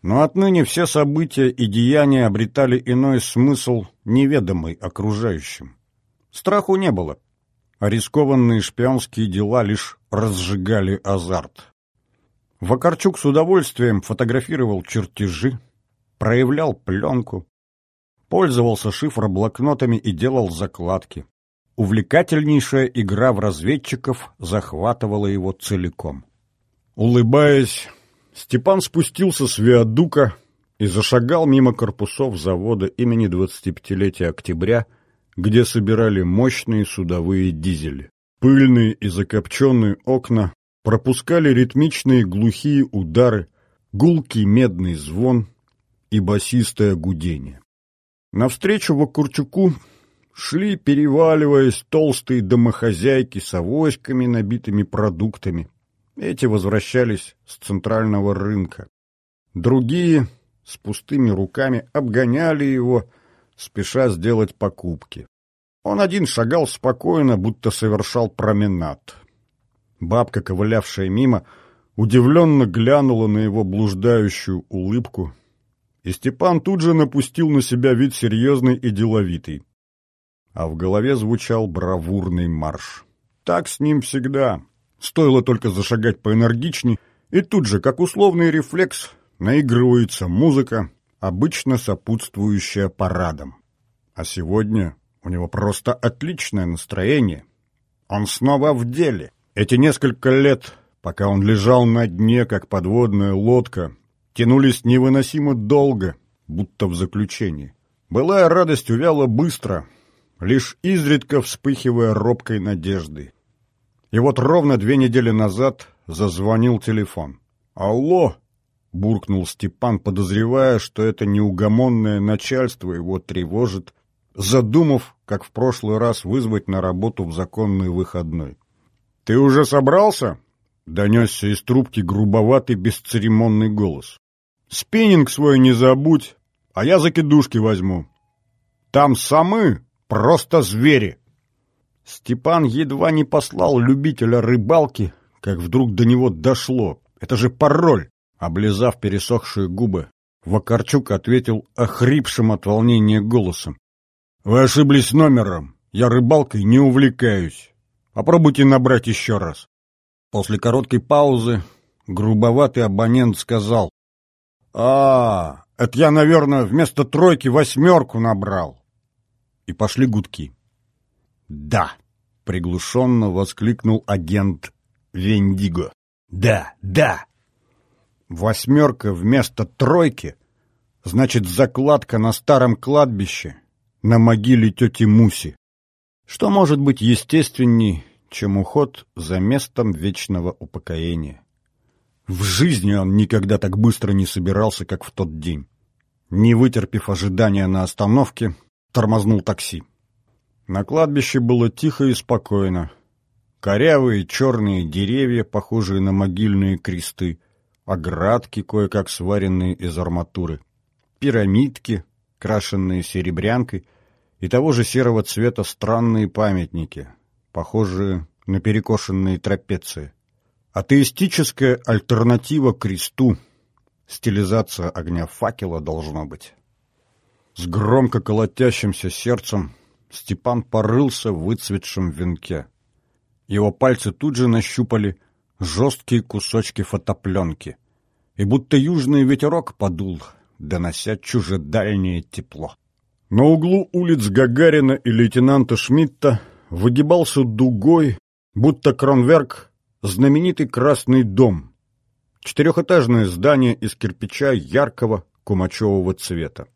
но отныне все события и деяния обретали иной смысл, неведомый окружающим. Страху не было, а рискованные шпионские дела лишь разжигали азарт. Вакарчук с удовольствием фотографировал чертежи, проявлял пленку, пользовался шифроблокнотами и делал закладки. Увлекательнейшая игра в разведчиков захватывала его целиком. Улыбаясь, Степан спустился с виадука и зашагал мимо корпусов завода имени 25-летия октября, где собирали мощные судовые дизели. Пыльные и закопченные окна пропускали ритмичные глухие удары, гулкий медный звон, и басистое гудение. Навстречу Вакурчуку шли, переваливаясь, толстые домохозяйки с авоськами, набитыми продуктами. Эти возвращались с центрального рынка. Другие с пустыми руками обгоняли его, спеша сделать покупки. Он один шагал спокойно, будто совершал променад. Бабка, ковылявшая мимо, удивленно глянула на его блуждающую улыбку и Степан тут же напустил на себя вид серьезный и деловитый. А в голове звучал бравурный марш. Так с ним всегда. Стоило только зашагать поэнергичней, и тут же, как условный рефлекс, наигрывается музыка, обычно сопутствующая парадам. А сегодня у него просто отличное настроение. Он снова в деле. Эти несколько лет, пока он лежал на дне, как подводная лодка, тянулись невыносимо долго, будто в заключении. Былая радость увяла быстро, лишь изредка вспыхивая робкой надеждой. И вот ровно две недели назад зазвонил телефон. «Алло!» — буркнул Степан, подозревая, что это неугомонное начальство его тревожит, задумав, как в прошлый раз вызвать на работу в законный выходной. «Ты уже собрался?» — донесся из трубки грубоватый бесцеремонный голос. Спиннинг свой не забудь, а я закидушки возьму. Там самы просто звери. Степан едва не послал любителя рыбалки, как вдруг до него дошло. Это же пароль. Облизав пересохшие губы, Вакарчук ответил охрипшим от волнения голосом. «Вы ошиблись номером. Я рыбалкой не увлекаюсь. Попробуйте набрать еще раз». После короткой паузы грубоватый абонент сказал а, это я, наверное, вместо тройки восьмерку набрал. И пошли гудки. Да, приглушенно воскликнул агент Вендиго. Да, да. Восьмерка вместо тройки значит закладка на старом кладбище на могиле тети Муси. Что может быть естественней, чем уход за местом вечного упокоения? В жизни он никогда так быстро не собирался, как в тот день. Не вытерпев ожидания на остановке, тормознул такси. На кладбище было тихо и спокойно. Корявые черные деревья, похожие на могильные кресты, оградки, кое-как сваренные из арматуры, пирамидки, крашенные серебрянкой, и того же серого цвета странные памятники, похожие на перекошенные трапеции. Атеистическая альтернатива кресту. Стилизация огня факела должно быть. С громко колотящимся сердцем Степан порылся в выцветшем венке. Его пальцы тут же нащупали жесткие кусочки фотопленки. И будто южный ветерок подул, донося чужедальнее тепло. На углу улиц Гагарина и лейтенанта Шмидта выгибался дугой, будто кронверк знаменитый Красный дом, четырехэтажное здание из кирпича яркого кумачевого цвета.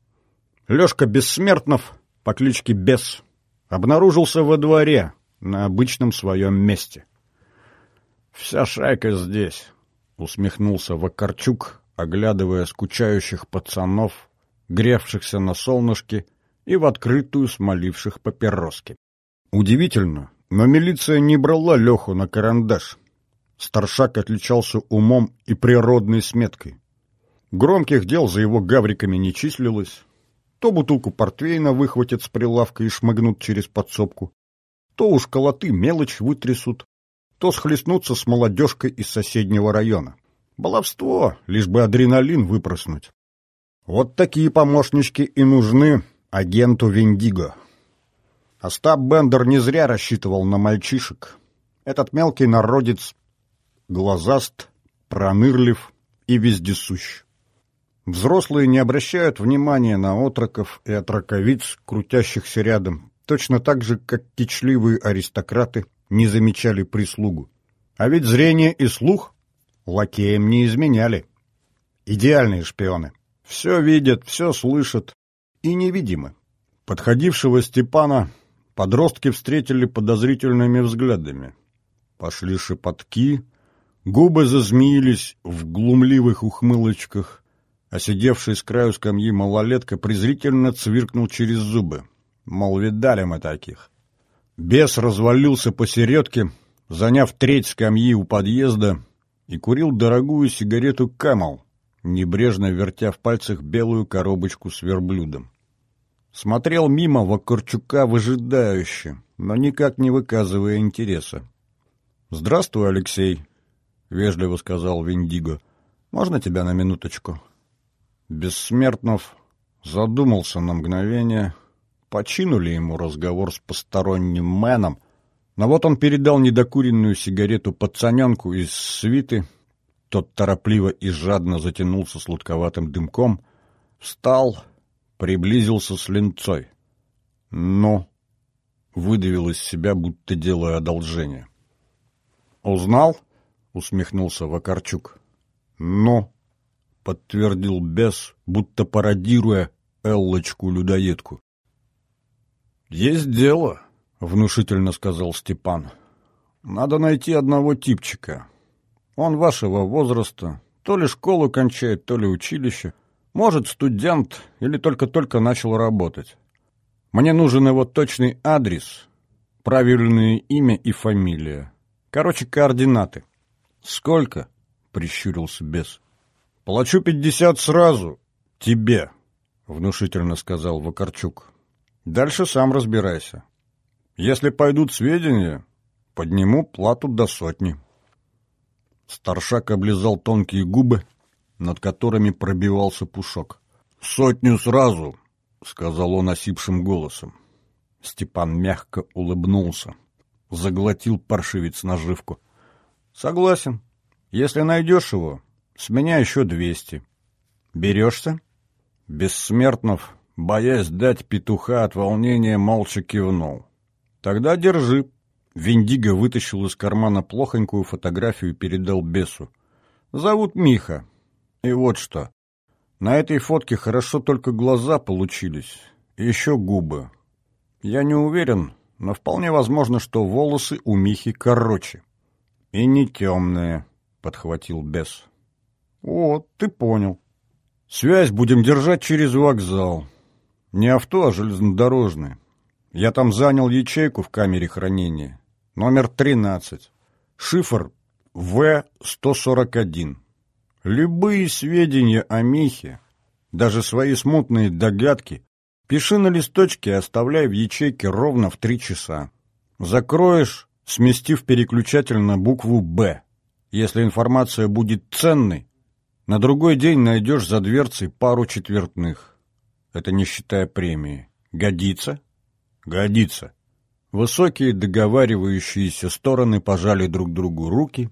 Лёшка Бессмертнов по кличке Бес обнаружился во дворе на обычном своем месте. «Вся шайка здесь», — усмехнулся Вакарчук, оглядывая скучающих пацанов, гревшихся на солнышке и в открытую смоливших папироски. Удивительно, но милиция не брала Леху на карандаш. Старшак отличался умом и природной сметкой. Громких дел за его гавриками не числилось. То бутылку портвейна выхватят с прилавка и шмыгнут через подсобку, то уж колоты мелочь вытрясут, то схлестнуться с молодежкой из соседнего района. Баловство, лишь бы адреналин выпроснуть. Вот такие помощнички и нужны агенту Виндиго. Остап Бендер не зря рассчитывал на мальчишек. Этот мелкий народец глазаст, пронырлив и вездесущ. Взрослые не обращают внимания на отроков и отроковиц, крутящихся рядом, точно так же, как кичливые аристократы не замечали прислугу. А ведь зрение и слух лакеям не изменяли. Идеальные шпионы. Все видят, все слышат и невидимы. Подходившего Степана подростки встретили подозрительными взглядами. Пошли шепотки, губы зазмеились в глумливых ухмылочках, а сидевший с краю скамьи малолетка презрительно цвиркнул через зубы. Мол, видали мы таких. Бес развалился посередке, заняв треть скамьи у подъезда, и курил дорогую сигарету «Камал», небрежно вертя в пальцах белую коробочку с верблюдом. Смотрел мимо Вакарчука выжидающе, но никак не выказывая интереса. «Здравствуй, Алексей», — вежливо сказал Виндиго. «Можно тебя на минуточку?» Бессмертнов задумался на мгновение — починули ему разговор с посторонним мэном, но вот он передал недокуренную сигарету пацаненку из свиты, тот торопливо и жадно затянулся сладковатым дымком, встал, приблизился с линцой. «Ну?» — выдавил из себя, будто делая одолжение. «Узнал?» — усмехнулся Вакарчук. «Ну?» — подтвердил бес, будто пародируя Эллочку-людоедку. «Есть дело», — внушительно сказал Степан. «Надо найти одного типчика. Он вашего возраста, то ли школу кончает, то ли училище. Может, студент или только-только начал работать. Мне нужен его точный адрес, правильное имя и фамилия. Короче, координаты». «Сколько?» — прищурился бес. «Плачу пятьдесят сразу. Тебе», — внушительно сказал Вакарчук. Дальше сам разбирайся. Если пойдут сведения, подниму плату до сотни. Старшак облизал тонкие губы, над которыми пробивался пушок. «Сотню сразу!» — сказал он осипшим голосом. Степан мягко улыбнулся. Заглотил паршивец наживку. «Согласен. Если найдешь его, с меня еще двести. Берешься?» Бессмертнов боясь дать петуха от волнения, молча кивнул. «Тогда держи». Виндиго вытащил из кармана плохонькую фотографию и передал бесу. «Зовут Миха. И вот что. На этой фотке хорошо только глаза получились, и еще губы. Я не уверен, но вполне возможно, что волосы у Михи короче. И не темные», — подхватил бес. «О, ты понял. Связь будем держать через вокзал. Не авто, а железнодорожное. Я там занял ячейку в камере хранения. Номер 13. Шифр В-141. Любые сведения о Михе, даже свои смутные догадки, пиши на листочке и оставляй в ячейке ровно в три часа. Закроешь, сместив переключатель на букву «Б». Если информация будет ценной, на другой день найдешь за дверцей пару четвертных. Это не считая премии. Годится? Годится. Высокие договаривающиеся стороны пожали друг другу руки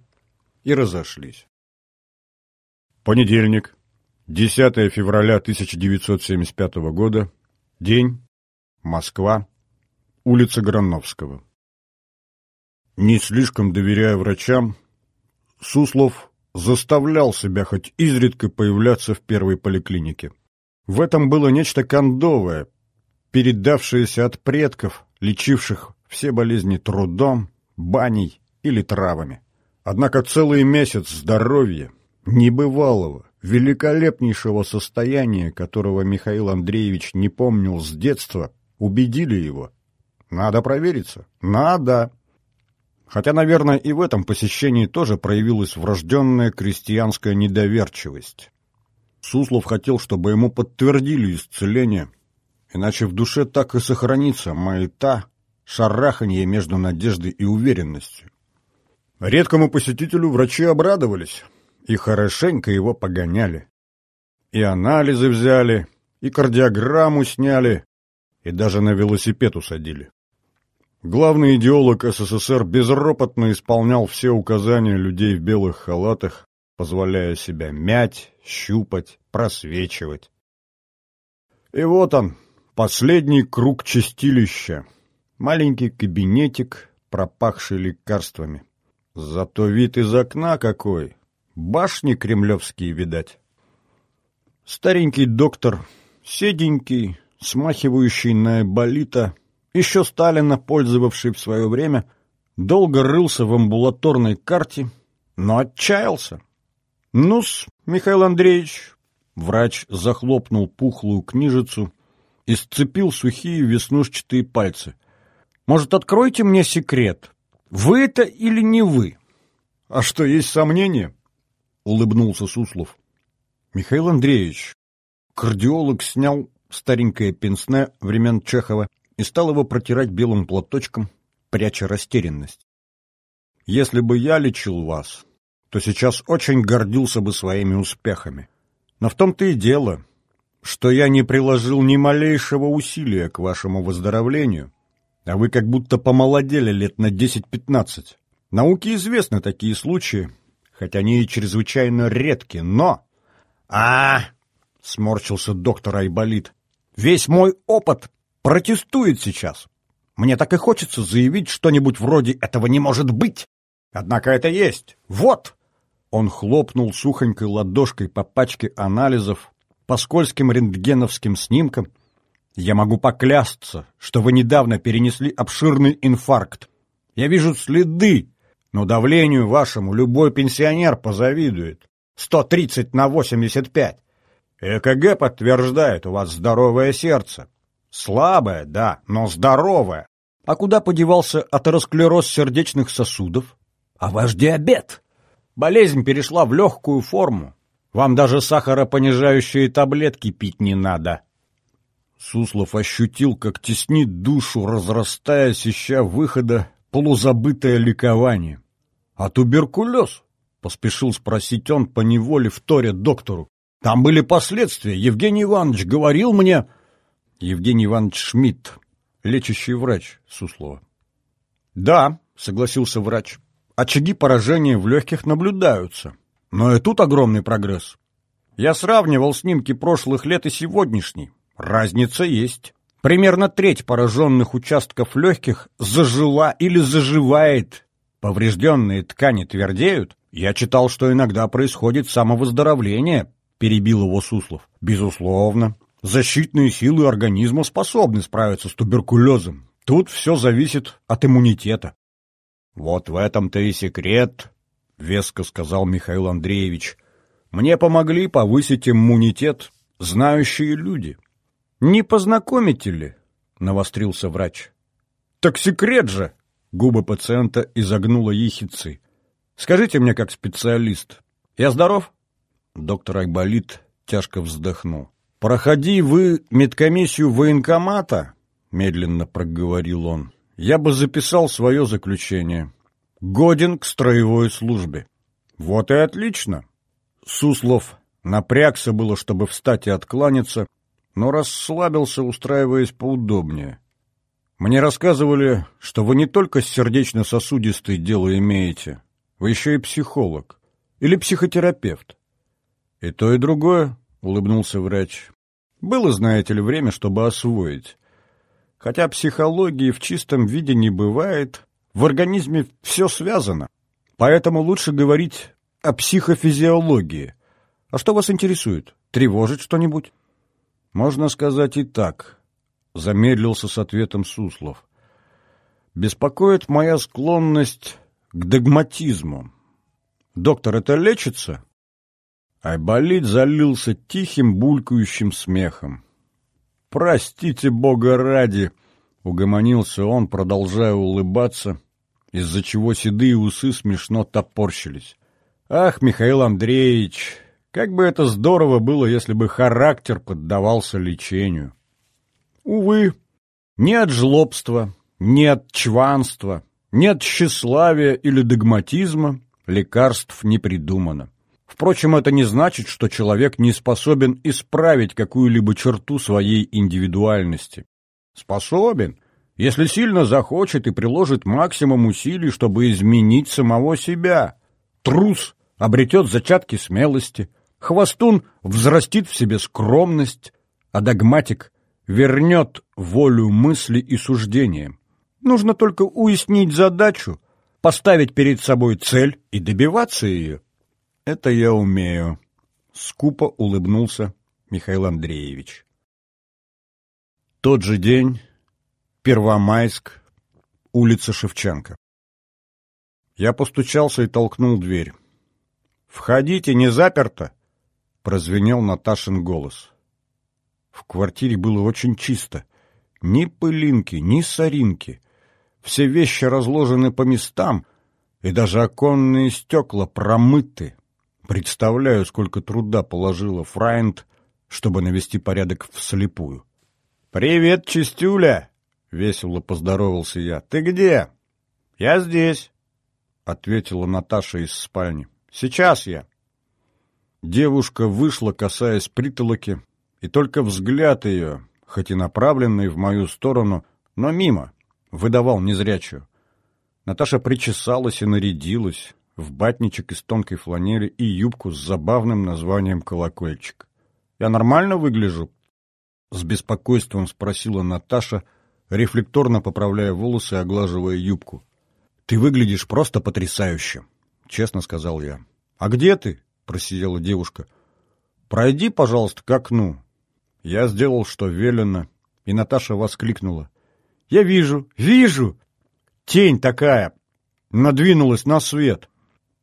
и разошлись. Понедельник, 10 февраля 1975 года, день, Москва, улица Грановского. Не слишком доверяя врачам, Суслов заставлял себя хоть изредка появляться в первой поликлинике. В этом было нечто кондовое, передавшееся от предков, лечивших все болезни трудом, баней или травами. Однако целый месяц здоровья, небывалого, великолепнейшего состояния, которого Михаил Андреевич не помнил с детства, убедили его. Надо провериться. Надо. Хотя, наверное, и в этом посещении тоже проявилась врожденная крестьянская недоверчивость. Суслов хотел, чтобы ему подтвердили исцеление, иначе в душе так и сохранится маята, шараханье между надеждой и уверенностью. Редкому посетителю врачи обрадовались и хорошенько его погоняли. И анализы взяли, и кардиограмму сняли, и даже на велосипед усадили. Главный идеолог СССР безропотно исполнял все указания людей в белых халатах, позволяя себя мять, щупать, просвечивать. И вот он, последний круг чистилища. Маленький кабинетик, пропахший лекарствами. Зато вид из окна какой! Башни кремлевские, видать. Старенький доктор, седенький, смахивающий на эболита, еще Сталина, пользовавший в свое время, долго рылся в амбулаторной карте, но отчаялся. «Ну-с, Михаил Андреевич!» Врач захлопнул пухлую книжицу и сцепил сухие веснушчатые пальцы. «Может, откройте мне секрет? Вы это или не вы?» «А что, есть сомнения?» — улыбнулся Суслов. «Михаил Андреевич, кардиолог снял старенькое пенсне времен Чехова и стал его протирать белым платочком, пряча растерянность. «Если бы я лечил вас, то сейчас очень гордился бы своими успехами. Но в том-то и дело, что я не приложил ни малейшего усилия к вашему выздоровлению, а вы как будто помолодели лет на 10-15. Науке известны такие случаи, хотя они и чрезвычайно редки, но... а, -а, -а сморщился доктор Айболит. «Весь мой опыт протестует сейчас. Мне так и хочется заявить что-нибудь вроде «этого не может быть». Однако это есть. Вот!» Он хлопнул сухонькой ладошкой по пачке анализов, по скользким рентгеновским снимкам. «Я могу поклясться, что вы недавно перенесли обширный инфаркт. Я вижу следы, но давлению вашему любой пенсионер позавидует. 130 на 85. ЭКГ подтверждает, у вас здоровое сердце. Слабое, да, но здоровое. А куда подевался атеросклероз сердечных сосудов? А ваш диабет? Болезнь перешла в легкую форму. Вам даже сахаропонижающие таблетки пить не надо. Суслов ощутил, как теснит душу, разрастаясь, ища выхода, полузабытое ликование. «А туберкулез?» — поспешил спросить он по неволе вторя доктору. «Там были последствия. Евгений Иванович говорил мне...» Евгений Иванович Шмидт, лечащий врач Суслова. «Да», — согласился врач, — «очаги поражения в легких наблюдаются. Но и тут огромный прогресс. Я сравнивал снимки прошлых лет и сегодняшний. Разница есть. Примерно треть пораженных участков легких зажила или заживает. Поврежденные ткани твердеют. Я читал, что иногда происходит самовыздоровление», — перебил его Суслов. «Безусловно. Защитные силы организма способны справиться с туберкулезом. Тут все зависит от иммунитета. Вот в этом-то и секрет, веско сказал Михаил Андреевич. Мне помогли повысить иммунитет знающие люди. Не познакомите ли? навострился врач. Так секрет же! Губы пациента изогнула ехидцы. Скажите мне как специалист. Я здоров? Доктор Айболит тяжко вздохнул. «Проходи вы медкомиссию военкомата», — медленно проговорил он, — «я бы записал свое заключение. Годен к строевой службе». «Вот и отлично». Суслов напрягся было, чтобы встать и откланяться, но расслабился, устраиваясь поудобнее. «Мне рассказывали, что вы не только сердечно-сосудистой дело имеете, вы еще и психолог или психотерапевт». «И то, и другое», — улыбнулся врач. Было, знаете ли, время, чтобы освоить. Хотя психологии в чистом виде не бывает, в организме все связано. Поэтому лучше говорить о психофизиологии. А что вас интересует? Тревожит что-нибудь? Можно сказать и так, замедлился с ответом Суслов. Беспокоит моя склонность к догматизму. Доктор, это лечится? Айболит залился тихим булькающим смехом. «Простите, Бога ради!» — угомонился он, продолжая улыбаться, из-за чего седые усы смешно топорщились. «Ах, Михаил Андреевич, как бы это здорово было, если бы характер поддавался лечению!» Увы, ни от жлобства, ни от чванства, ни от тщеславия или догматизма лекарств не придумано. Впрочем, это не значит, что человек не способен исправить какую-либо черту своей индивидуальности. Способен, если сильно захочет и приложит максимум усилий, чтобы изменить самого себя. Трус обретет зачатки смелости, хвостун взрастит в себе скромность, а догматик вернет волю мысли и суждения. Нужно только уяснить задачу, поставить перед собой цель и добиваться ее. Это я умею. Скупо улыбнулся Михаил Андреевич. Тот же день, Первомайск, улица Шевченко. Я постучался и толкнул дверь. «Входите, не заперто!» — прозвенел Наташин голос. В квартире было очень чисто. Ни пылинки, ни соринки. Все вещи разложены по местам, и даже оконные стекла промыты, Представляю, сколько труда положила Фрайнд, чтобы навести порядок вслепую. «Привет, Чистюля!» — весело поздоровался я. «Ты где?» «Я здесь», — ответила Наташа из спальни. «Сейчас я». Девушка вышла, касаясь притолоки, и только взгляд ее, хоть и направленный в мою сторону, но мимо, выдавал незрячую. Наташа причесалась и нарядилась, в батничек из тонкой фланели и юбку с забавным названием «Колокольчик». «Я нормально выгляжу?» С беспокойством спросила Наташа, рефлекторно поправляя волосы и оглаживая юбку. «Ты выглядишь просто потрясающе», — честно сказал я. «А где ты?» — просидела девушка. «Пройди, пожалуйста, к окну». Я сделал, что велено, и Наташа воскликнула. «Я вижу, вижу! Тень такая! Надвинулась на свет!»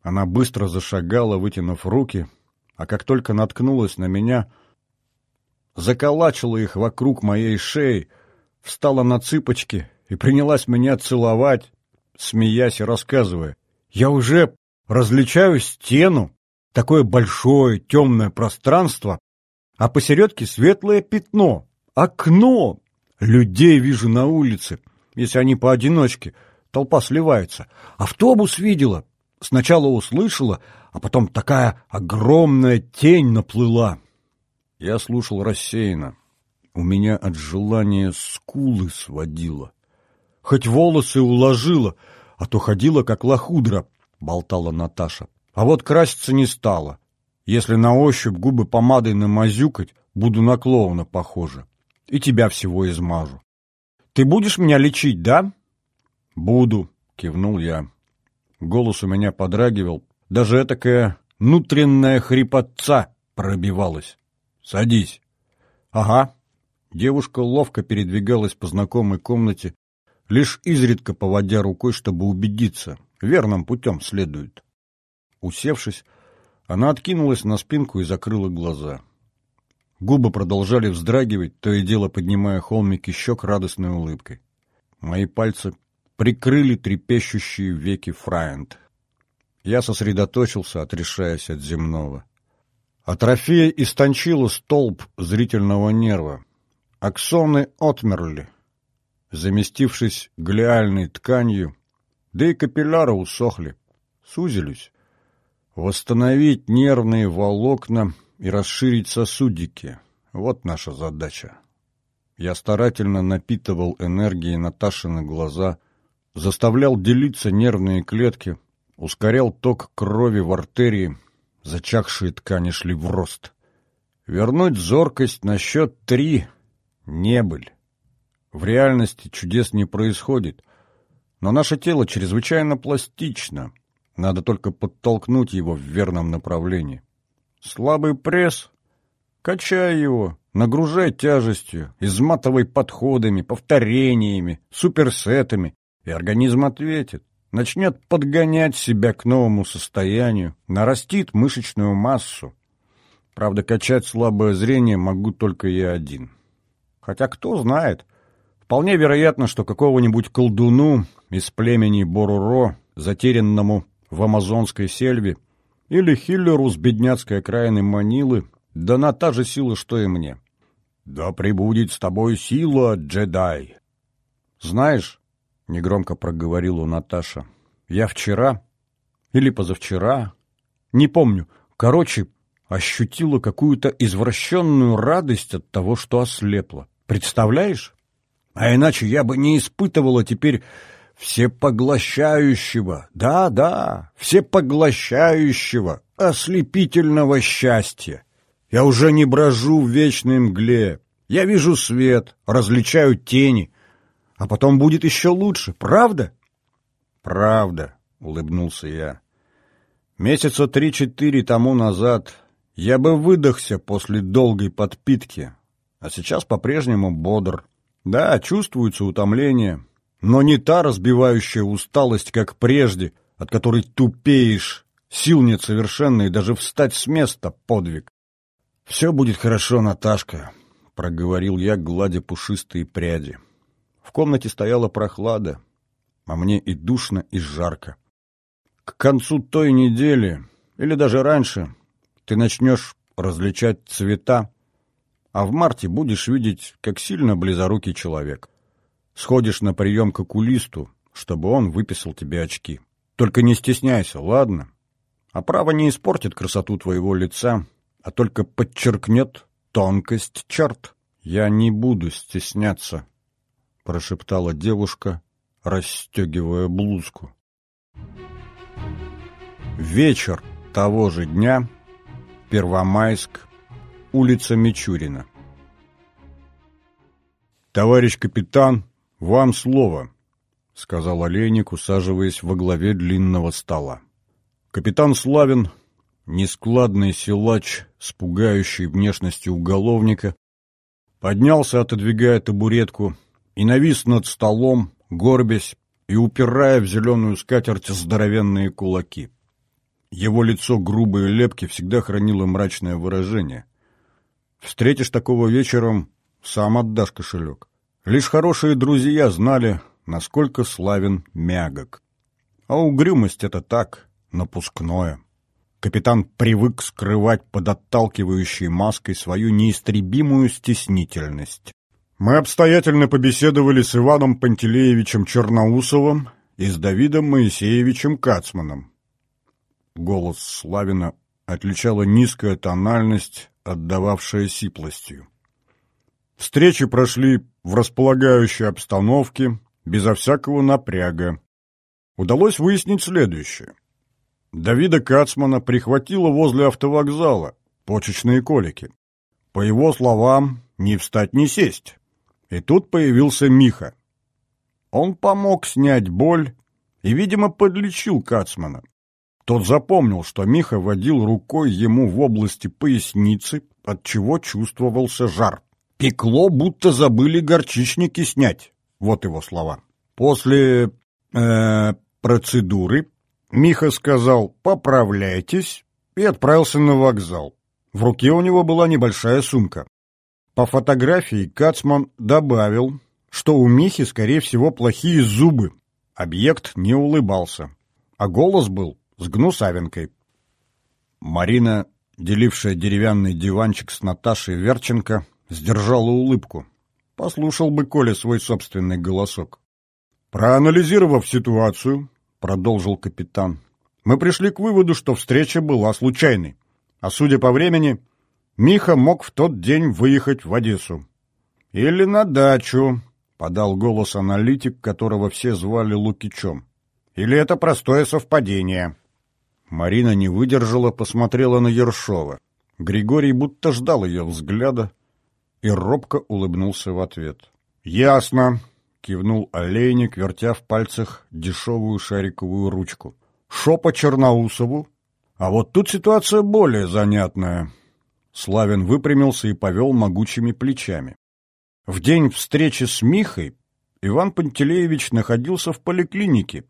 Она быстро зашагала, вытянув руки, а как только наткнулась на меня, заколачила их вокруг моей шеи, встала на цыпочки и принялась меня целовать, смеясь и рассказывая. «Я уже различаю стену, такое большое темное пространство, а посередке светлое пятно, окно. Людей вижу на улице, если они поодиночке, толпа сливается. Автобус видела, Сначала услышала, а потом такая огромная тень наплыла. Я слушал рассеянно. У меня от желания скулы сводило. Хоть волосы уложила, а то ходила как лохудра, болтала Наташа. А вот краситься не стала. Если на ощупь губы помадой намазюкать, буду на клоуна похожа. И тебя всего измажу. Ты будешь меня лечить, да? Буду, кивнул я. Голос у меня подрагивал. Даже этакая внутренняя хрипотца пробивалась. «Садись». «Ага». Девушка ловко передвигалась по знакомой комнате, лишь изредка поводя рукой, чтобы убедиться, верным путем следует. Усевшись, она откинулась на спинку и закрыла глаза. Губы продолжали вздрагивать, то и дело поднимая холмики щек радостной улыбкой. Мои пальцы прикрыли трепещущие веки Фрайнд. Я сосредоточился, отрешаясь от земного. Атрофия истончила столб зрительного нерва. Аксоны отмерли, заместившись глиальной тканью, да и капилляры усохли, сузились. Восстановить нервные волокна и расширить сосудики — вот наша задача. Я старательно напитывал энергией Наташины глаза — заставлял делиться нервные клетки, ускорял ток крови в артерии, зачахшие ткани шли в рост. Вернуть зоркость на счет три — небыль. В реальности чудес не происходит, но наше тело чрезвычайно пластично, надо только подтолкнуть его в верном направлении. Слабый пресс — качай его, Нагружай тяжестью, изматывай подходами, повторениями, суперсетами, и организм ответит. Начнет подгонять себя к новому состоянию, нарастит мышечную массу. Правда, качать слабое зрение могу только я один. Хотя кто знает, вполне вероятно, что какого-нибудь колдуну из племени Боруро, затерянному в амазонской сельве, или хиллеру с бедняцкой окраины Манилы, дана та же сила, что и мне. «Да пребудет с тобой сила, джедай!» «Знаешь, — негромко проговорила Наташа, — я вчера или позавчера, не помню, короче, ощутила какую-то извращенную радость от того, что ослепла. Представляешь? А иначе я бы не испытывала теперь всепоглощающего, да-да, всепоглощающего, ослепительного счастья. Я уже не брожу в вечной мгле. Я вижу свет, различаю тени. А потом будет еще лучше, правда? Правда, улыбнулся я. Месяца три-четыре тому назад я бы выдохся после долгой подпитки, а сейчас по-прежнему бодр. Да, чувствуется утомление, но не та разбивающая усталость, как прежде, от которой тупеешь, сил нет совершенно, и даже встать с места подвиг. «Все будет хорошо, Наташка», — проговорил я, гладя пушистые пряди. В комнате стояла прохлада, а мне и душно, и жарко. К концу той недели, или даже раньше, ты начнешь различать цвета, а в марте будешь видеть, как сильно близорукий человек. Сходишь на прием к окулисту, чтобы он выписал тебе очки. Только не стесняйся, ладно? А право не испортит красоту твоего лица, а только подчеркнет тонкость черт. Я не буду стесняться, — прошептала девушка, расстегивая блузку. Вечер того же дня — Первомайск, улица Мичурина. «Товарищ капитан, вам слово», — сказал Олейник, усаживаясь во главе длинного стола. Капитан Славин, нескладный силач с пугающей внешностью уголовника, поднялся, отодвигая табуретку, и навис над столом, горбясь и упирая в зеленую скатерть здоровенные кулаки. Его лицо грубое и лепки всегда хранило мрачное выражение. Встретишь такого вечером, сам отдашь кошелек. Лишь хорошие друзья знали, насколько славен мягок. А угрюмость — это так, напускное. Капитан привык скрывать под отталкивающей маской свою неистребимую стеснительность. Мы обстоятельно побеседовали с Иваном Пантелеевичем Черноусовым и с Давидом Моисеевичем Кацманом. Голос Славина отличала низкая тональность, отдававшая сиплостью. Встречи прошли в располагающей обстановке, безо всякого напряга. Удалось выяснить следующее. Давида Кацмана прихватило возле автовокзала, почечные колики. По его словам, ни встать, ни сесть. И тут появился Миха. Он помог снять боль и, видимо, подлечил Кацмана. Тот запомнил, что Миха водил рукой ему в области поясницы, от чего чувствовался жар. «Пекло, будто забыли горчичники снять», — вот его слова. После э, процедуры Миха сказал «поправляйтесь» и отправился на вокзал. В руке у него была небольшая сумка. По фотографии Кацман добавил, что у Михи, скорее всего, плохие зубы. Объект не улыбался, а голос был с гнусавинкой. Марина, делившая деревянный диванчик с Наташей Верченко, сдержала улыбку. Послушал бы Коля свой собственный голосок. «Проанализировав ситуацию», — продолжил капитан, — «мы пришли к выводу, что встреча была случайной. А судя по времени, Миха мог в тот день выехать в Одессу. Или на дачу», — подал голос аналитик, которого все звали Лукичом. «Или это простое совпадение». Марина не выдержала, посмотрела на Ершова. Григорий будто ждал ее взгляда и робко улыбнулся в ответ. «Ясно», — кивнул олейник, вертя в пальцах дешевую шариковую ручку. «Шо по Черноусову? А вот тут ситуация более занятная. Славин выпрямился и повел могучими плечами. В день встречи с Михой Иван Пантелеевич находился в поликлинике,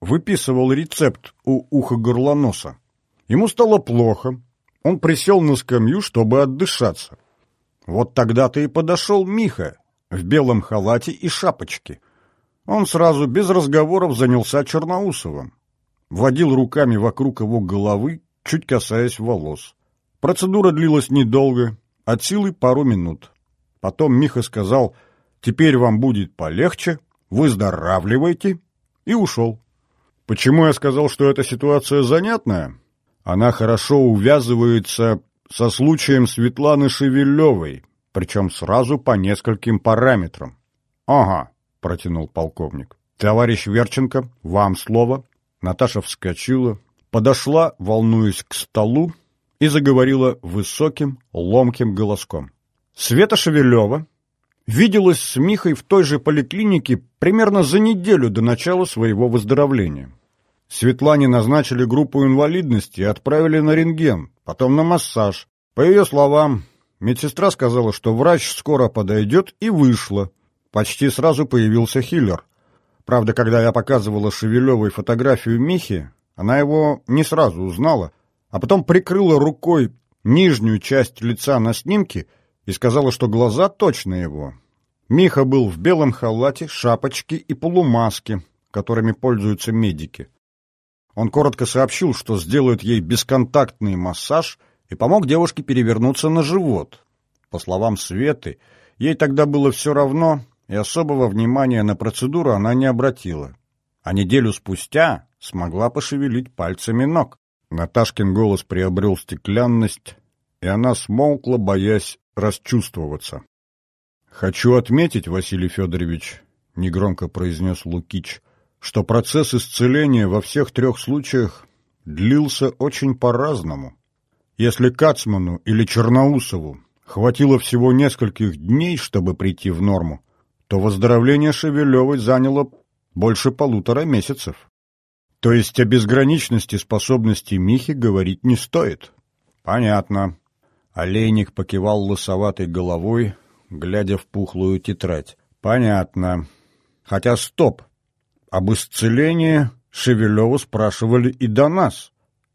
выписывал рецепт у уха-горлоноса. Ему стало плохо, он присел на скамью, чтобы отдышаться. Вот тогда-то и подошел Миха в белом халате и шапочке. Он сразу без разговоров занялся Черноусовым. Водил руками вокруг его головы, чуть касаясь волос. Процедура длилась недолго, от силы пару минут. Потом Миха сказал, «Теперь вам будет полегче, выздоравливайте», и ушел. Почему я сказал, что эта ситуация занятная? Она хорошо увязывается со случаем Светланы Шевелевой, причем сразу по нескольким параметрам. «Ага», — протянул полковник. «Товарищ Верченко, вам слово». Наташа вскочила, подошла, волнуясь к столу, и заговорила высоким, ломким голоском. Света Шевелева виделась с Михой в той же поликлинике примерно за неделю до начала своего выздоровления. Светлане назначили группу инвалидности и отправили на рентген, потом на массаж. По ее словам, медсестра сказала, что врач скоро подойдет, и вышла. Почти сразу появился Хиллер. Правда, когда я показывала Шевелевой фотографию Михи, она его не сразу узнала, а потом прикрыла рукой нижнюю часть лица на снимке и сказала, что глаза точно его. Миха был в белом халате, шапочке и полумаске, которыми пользуются медики. Он коротко сообщил, что сделает ей бесконтактный массаж и помог девушке перевернуться на живот. По словам Светы, ей тогда было все равно, и особого внимания на процедуру она не обратила. А неделю спустя смогла пошевелить пальцами ног. Наташкин голос приобрел стеклянность, и она смолкла, боясь расчувствоваться. «Хочу отметить, Василий Федорович», — негромко произнес Лукич, — что процесс исцеления во всех трех случаях длился очень по-разному. Если Кацману или Черноусову хватило всего нескольких дней, чтобы прийти в норму, то выздоровление Шевелевой заняло больше полутора месяцев. То есть о безграничности способностей Михи говорить не стоит. Понятно. Олейник покивал лысоватой головой, глядя в пухлую тетрадь. Понятно. Хотя стоп. Об исцелении Шевелеву спрашивали и до нас.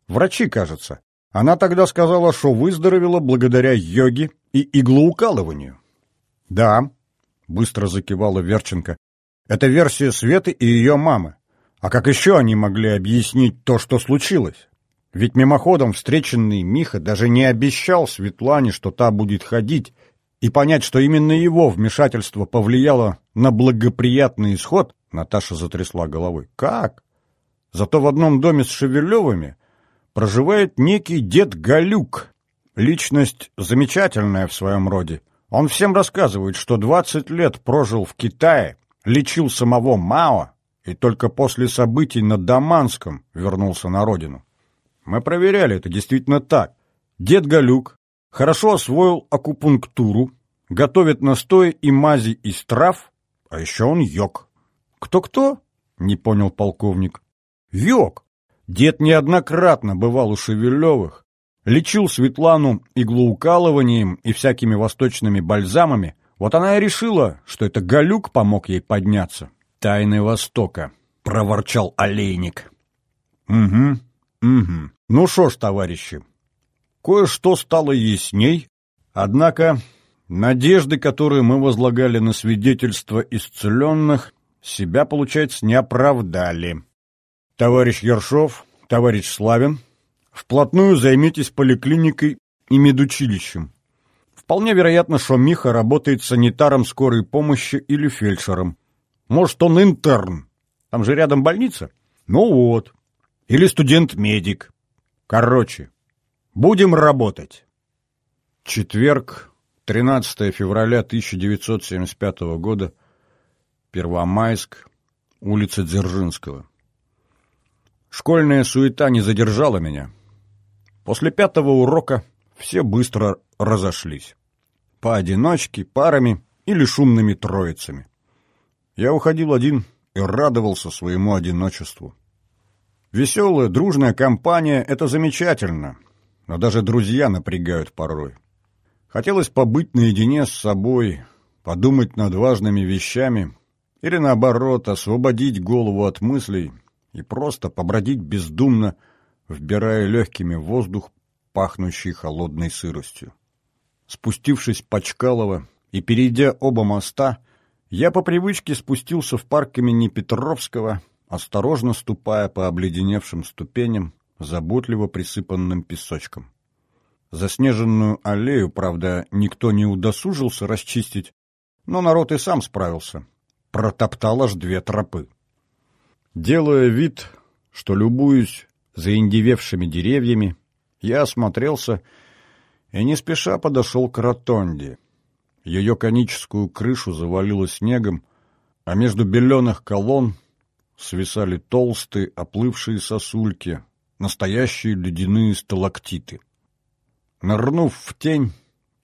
Врачи, кажется. Она тогда сказала, что выздоровела благодаря йоге и иглоукалыванию. «Да», — быстро закивала Верченко, — «это версия Светы и ее мамы. А как еще они могли объяснить то, что случилось? Ведь мимоходом встреченный Миха даже не обещал Светлане, что та будет ходить, и понять, что именно его вмешательство повлияло на благоприятный исход, Наташа затрясла головой. Как? Зато в одном доме с Шевелевыми проживает некий дед Галюк. Личность замечательная в своем роде. Он всем рассказывает, что 20 лет прожил в Китае, лечил самого Мао и только после событий на Даманском вернулся на родину. Мы проверяли, это действительно так. Дед Галюк хорошо освоил акупунктуру, готовит настои и мази из трав, а еще он йог. «Кто-кто?» — не понял полковник. «Век! Дед неоднократно бывал у Шевелевых, лечил Светлану иглоукалыванием и всякими восточными бальзамами. Вот она и решила, что это Галюк помог ей подняться. «Тайны Востока», — проворчал олейник. «Угу, угу. Ну что ж, товарищи, кое-что стало ясней, однако надежды, которые мы возлагали на свидетельство исцеленных, себя, получается, не оправдали. Товарищ Ершов, товарищ Славин, вплотную займитесь поликлиникой и медучилищем. Вполне вероятно, что Миха работает санитаром скорой помощи или фельдшером. Может, он интерн. Там же рядом больница. Ну вот. Или студент-медик. Короче, будем работать. Четверг, 13 февраля 1975 года, Первомайск, улица Дзержинского. Школьная суета не задержала меня. После пятого урока все быстро разошлись. Поодиночке, парами или шумными троицами. Я уходил один и радовался своему одиночеству. Веселая, дружная компания — это замечательно. но даже друзья напрягают порой. Хотелось побыть наедине с собой, подумать над важными вещами или, наоборот, освободить голову от мыслей и просто побродить бездумно, вбирая легкими воздух, пахнущий холодной сыростью. Спустившись по Чкалово и перейдя оба моста, я по привычке спустился в парк имени Петровского, осторожно ступая по обледеневшим ступеням, заботливо присыпанным песочком. Заснеженную аллею, правда, никто не удосужился расчистить, но народ и сам справился. Протоптал аж две тропы. Делая вид, что любуюсь заиндевевшими деревьями, я осмотрелся и не спеша подошел к ротонде. Ее коническую крышу завалило снегом, а между беленых колонн свисали толстые, оплывшие сосульки, настоящие ледяные сталактиты. Нырнув в тень,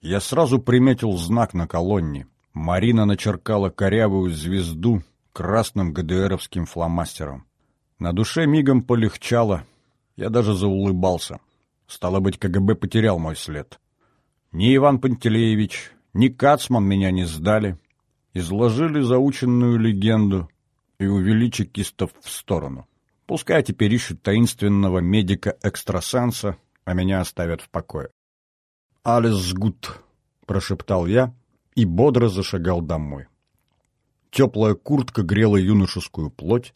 я сразу приметил знак на колонне. Марина начеркала корявую звезду красным ГДРовским фломастером. На душе мигом полегчало, я даже заулыбался. Стало быть, КГБ потерял мой след. Ни Иван Пантелеевич, ни Кацман меня не сдали. Изложили заученную легенду и увели чекистов в сторону. Пускай теперь ищут таинственного медика-экстрасенса, а меня оставят в покое. «Алис гуд», — прошептал я и бодро зашагал домой. Теплая куртка грела юношескую плоть,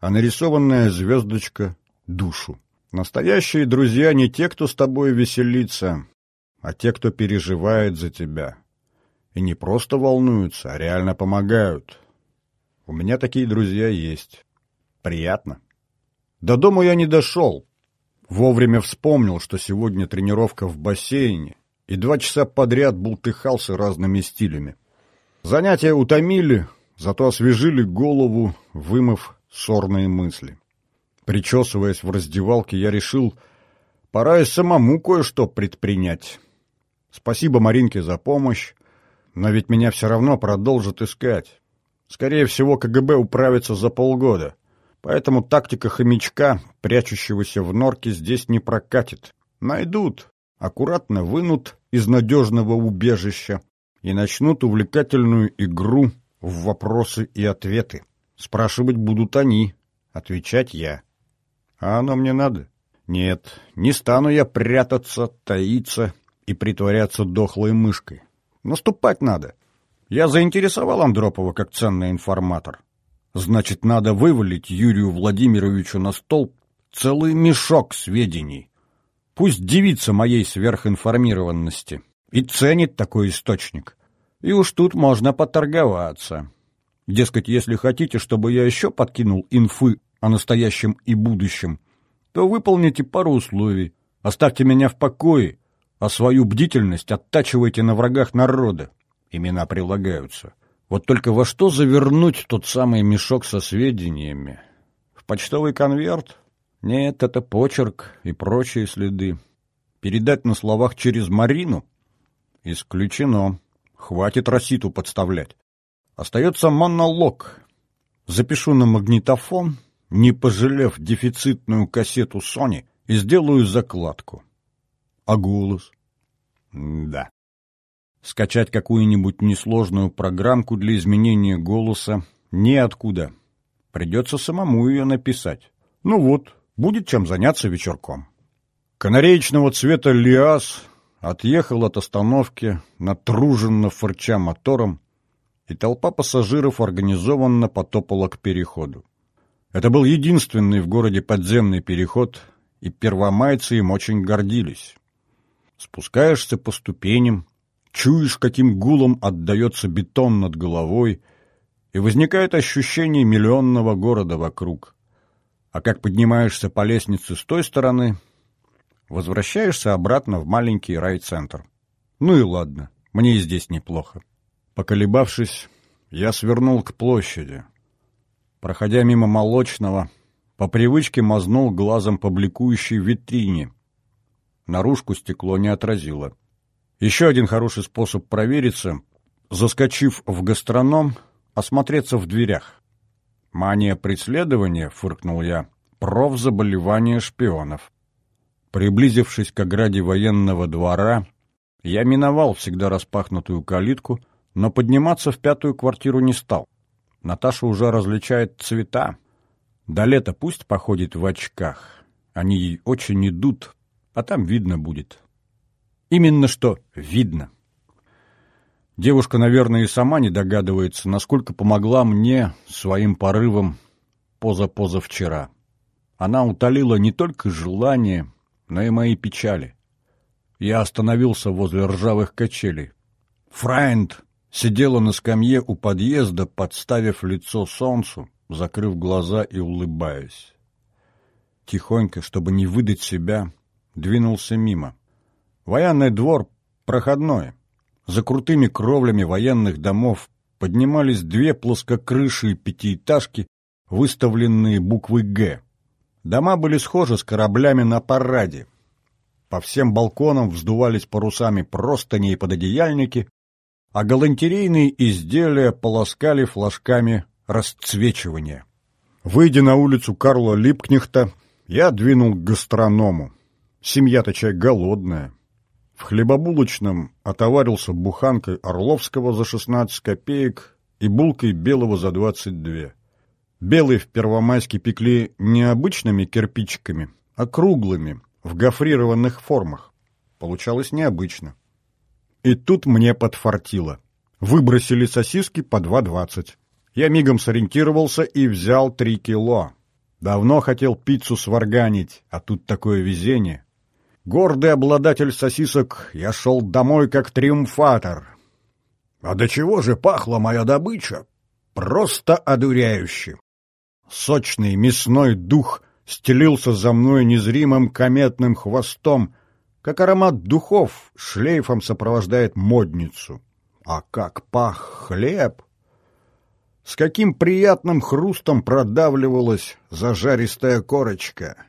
а нарисованная звездочка — душу. Настоящие друзья не те, кто с тобой веселится, а те, кто переживает за тебя. И не просто волнуются, а реально помогают. У меня такие друзья есть. Приятно. До дома я не дошел. Вовремя вспомнил, что сегодня тренировка в бассейне, и два часа подряд бултыхался разными стилями. Занятия утомили, зато освежили голову, вымыв сорные мысли. Причесываясь в раздевалке, я решил, пора и самому кое-что предпринять. Спасибо Маринке за помощь, но ведь меня все равно продолжат искать. Скорее всего, КГБ управится за полгода. Поэтому тактика хомячка, прячущегося в норке, здесь не прокатит. Найдут, аккуратно вынут из надежного убежища и начнут увлекательную игру в вопросы и ответы. Спрашивать будут они, отвечать я. А оно мне надо? Нет, не стану я прятаться, таиться и притворяться дохлой мышкой. Наступать надо. Я заинтересовал Андропова как ценный информатор. Значит, надо вывалить Юрию Владимировичу на стол целый мешок сведений. Пусть девица моей сверхинформированности и ценит такой источник. И уж тут можно поторговаться. Дескать, если хотите, чтобы я еще подкинул инфы о настоящем и будущем, то выполните пару условий. Оставьте меня в покое, а свою бдительность оттачивайте на врагах народа. Имена прилагаются. Вот только во что завернуть тот самый мешок со сведениями? В почтовый конверт? Нет, это почерк и прочие следы. Передать на словах через Марину? Исключено. Хватит Роситу подставлять. Остается монолог. Запишу на магнитофон не пожалев дефицитную кассету Sony, и сделаю закладку. А голос? да. Скачать какую-нибудь несложную программку для изменения голоса неоткуда. Придется самому ее написать. Ну вот, будет чем заняться вечерком. Канареечного цвета Лиас отъехал от остановки, натруженно фырча мотором, и толпа пассажиров организованно потопала к переходу. Это был единственный в городе подземный переход, и первомайцы им очень гордились. Спускаешься по ступеням, чуешь, каким гулом отдается бетон над головой, и возникает ощущение миллионного города вокруг. А как поднимаешься по лестнице с той стороны, возвращаешься обратно в маленький райцентр. Ну и ладно, мне и здесь неплохо. Поколебавшись, я свернул к площади — Проходя мимо молочного, по привычке мазнул глазом по бликующей витрине. Наружку стекло не отразило. Еще один хороший способ провериться — заскочив в гастроном, осмотреться в дверях. «Мания преследования», — фыркнул я, — «профзаболевание шпионов». Приблизившись к ограде военного двора, я миновал всегда распахнутую калитку, но подниматься в пятую квартиру не стал. Наташа уже различает цвета. До лета пусть походит в очках. Они ей очень идут, а там видно будет. Именно что видно. Девушка, наверное, и сама не догадывается, насколько помогла мне своим порывом поза-позавчера. Она утолила не только желание, но и мои печали. Я остановился возле ржавых качелей. Фрайнд сидела на скамье у подъезда, подставив лицо солнцу, закрыв глаза и улыбаясь. Тихонько, чтобы не выдать себя, двинулся мимо. Военный двор проходной. За крутыми кровлями военных домов поднимались две плоскокрышие пятиэтажки, выставленные буквой «Г». Дома были схожи с кораблями на параде. По всем балконам вздувались парусами простыни и пододеяльники, а галантерейные изделия полоскали флажками расцвечивания. Выйдя на улицу Карла Липкнехта, я двинул к гастроному. Семья-то чай голодная. В хлебобулочном отоварился буханкой Орловского за 16 копеек и булкой белого за 22. Белый в Первомайске пекли не обычными кирпичиками, а круглыми, в гофрированных формах. Получалось необычно. И тут мне подфартило. Выбросили сосиски по 2,20. Я мигом сориентировался и взял 3 кило. Давно хотел пиццу сварганить, а тут такое везение. Гордый обладатель сосисок, я шел домой как триумфатор. А до чего же пахла моя добыча? Просто одуряюще. Сочный мясной дух стелился за мной незримым кометным хвостом, как аромат духов шлейфом сопровождает модницу. А как пах хлеб! С каким приятным хрустом продавливалась зажаристая корочка!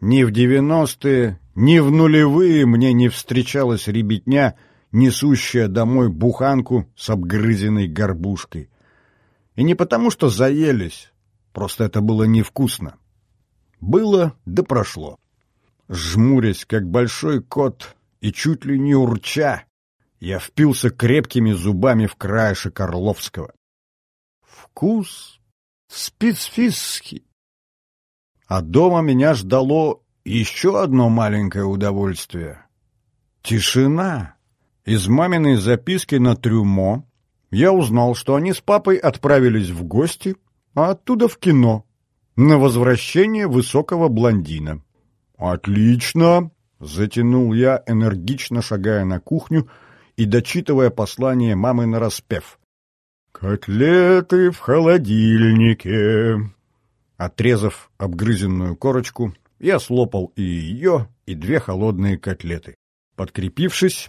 Ни в девяностые, ни в нулевые мне не встречалась ребятня, несущая домой буханку с обгрызенной горбушкой. И не потому, что заелись, Просто это было невкусно. Было да прошло. Жмурясь, как большой кот, и чуть ли не урча, я впился крепкими зубами в краешек Орловского. Вкус специфический. А дома меня ждало еще одно маленькое удовольствие. Тишина. Из маминой записки на трюмо я узнал, что они с папой отправились в гости а оттуда в кино. На возвращение высокого блондина. «Отлично!» — затянул я, энергично шагая на кухню и дочитывая послание мамы на распев. «Котлеты в холодильнике!» Отрезав обгрызенную корочку, я слопал и ее, и две холодные котлеты. Подкрепившись,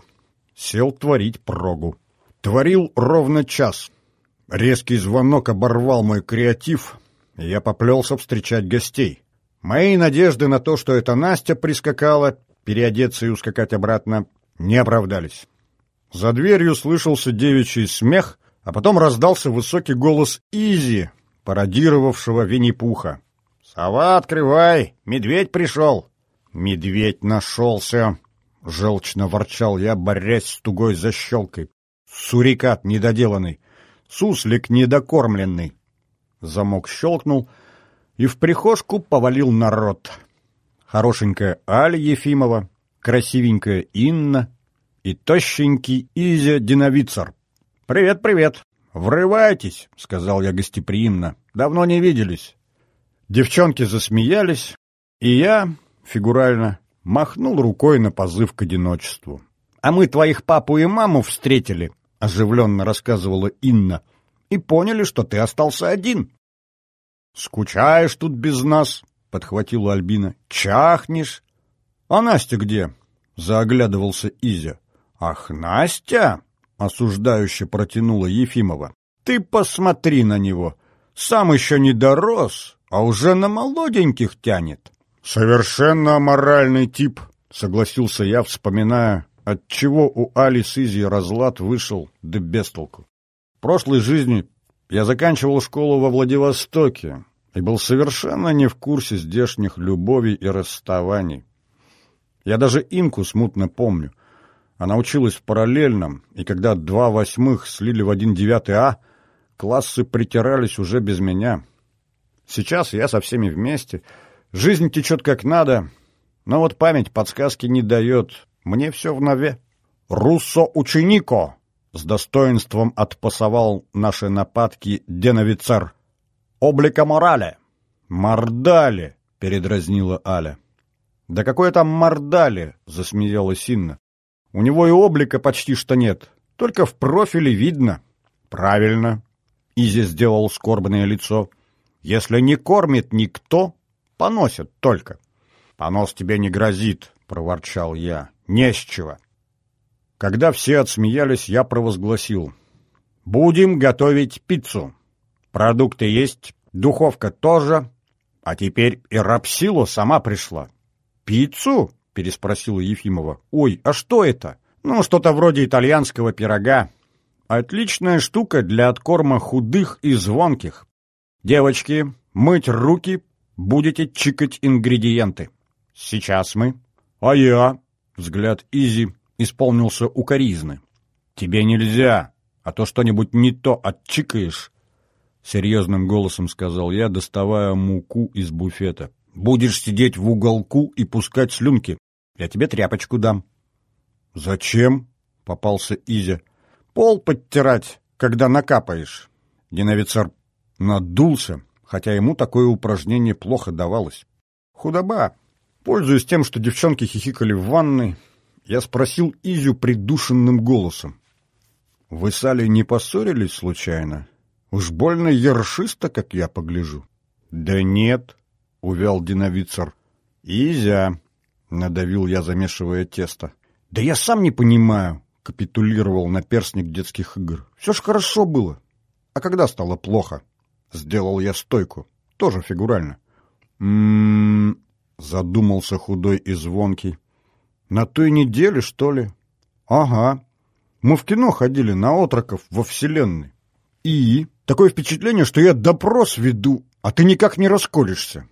сел творить прогу. Творил ровно час — Резкий звонок оборвал мой креатив, и я поплелся встречать гостей. Мои надежды на то, что это Настя прискакала, переодеться и ускакать обратно, не оправдались. За дверью слышался девичий смех, а потом раздался высокий голос Изи, пародировавшего Винни-Пуха. «Сова, открывай! Медведь пришел!» «Медведь нашелся!» — желчно ворчал я, борясь с тугой защелкой. «Сурикат недоделанный! суслик недокормленный. Замок щелкнул, и в прихожку повалил народ. Хорошенькая Аля Ефимова, красивенькая Инна и тощенький Изя Диновицер. «Привет, привет! Врывайтесь!» — сказал я гостеприимно. «Давно не виделись». Девчонки засмеялись, и я, фигурально, махнул рукой на позыв к одиночеству. «А мы твоих папу и маму встретили», — оживленно рассказывала Инна, — «и поняли, что ты остался один». «Скучаешь тут без нас?» — подхватила Альбина. «Чахнешь?» «А Настя где?» — зааглядывался Изя. «Ах, Настя!» — осуждающе протянула Ефимова. «Ты посмотри на него! Сам еще не дорос, а уже на молоденьких тянет!» «Совершенно аморальный тип!» — согласился я, вспоминая, Отчего у Али с Изи разлад вышел, да без толку. В прошлой жизни я заканчивал школу во Владивостоке и был совершенно не в курсе здешних любовей и расставаний. Я даже Инку смутно помню. Она училась в параллельном, и когда два восьмых слили в один девятый А, классы притирались уже без меня. Сейчас я со всеми вместе. Жизнь течет как надо, но вот память подсказки не дает. Мне все в нове. «Руссо-ученико!» — с достоинством отпасовал наши нападки Деновицар. «Облика морали!» «Мордали!» — передразнила Аля. «Да какое там мордали!» — засмеялась Инна. «У него и облика почти что нет, только в профиле видно». «Правильно!» — Изи сделал скорбное лицо. «Если не кормит никто, поносят только». «Понос тебе не грозит», — проворчал я. «Не с чего». Когда все отсмеялись, я провозгласил. «Будем готовить пиццу. Продукты есть, духовка тоже, а теперь и рапсилу сама пришла». «Пиццу?» — переспросила Ефимова. «Ой, а что это?» «Ну, что-то вроде итальянского пирога. Отличная штука для откорма худых и звонких. Девочки, мыть руки, будете чикать ингредиенты». «Сейчас мы». «А я?» — взгляд Изи исполнился укоризны. «Тебе нельзя, а то что-нибудь не то отчикаешь», — серьезным голосом сказал я, доставая муку из буфета. «Будешь сидеть в уголку и пускать слюнки. Я тебе тряпочку дам». «Зачем?» — попался Изя. «Пол подтирать, когда накапаешь». Диновицар надулся, хотя ему такое упражнение плохо давалось. «Худоба!» Пользуясь тем, что девчонки хихикали в ванной, я спросил Изю придушенным голосом. «Вы с Алей не поссорились случайно? Уж больно ершисто, как я погляжу». «Да нет», — увял диновицер. «Изя», — надавил я, замешивая тесто. «Да я сам не понимаю», — капитулировал наперсник детских игр. «Все ж хорошо было. А когда стало плохо?» Сделал я стойку. Тоже фигурально. «М-м-м», задумался худой и звонкий. На той неделе, что ли? Ага. Мы в кино ходили на отроков во Вселенной. И? Такое впечатление, что я допрос веду, а ты никак не расколешься.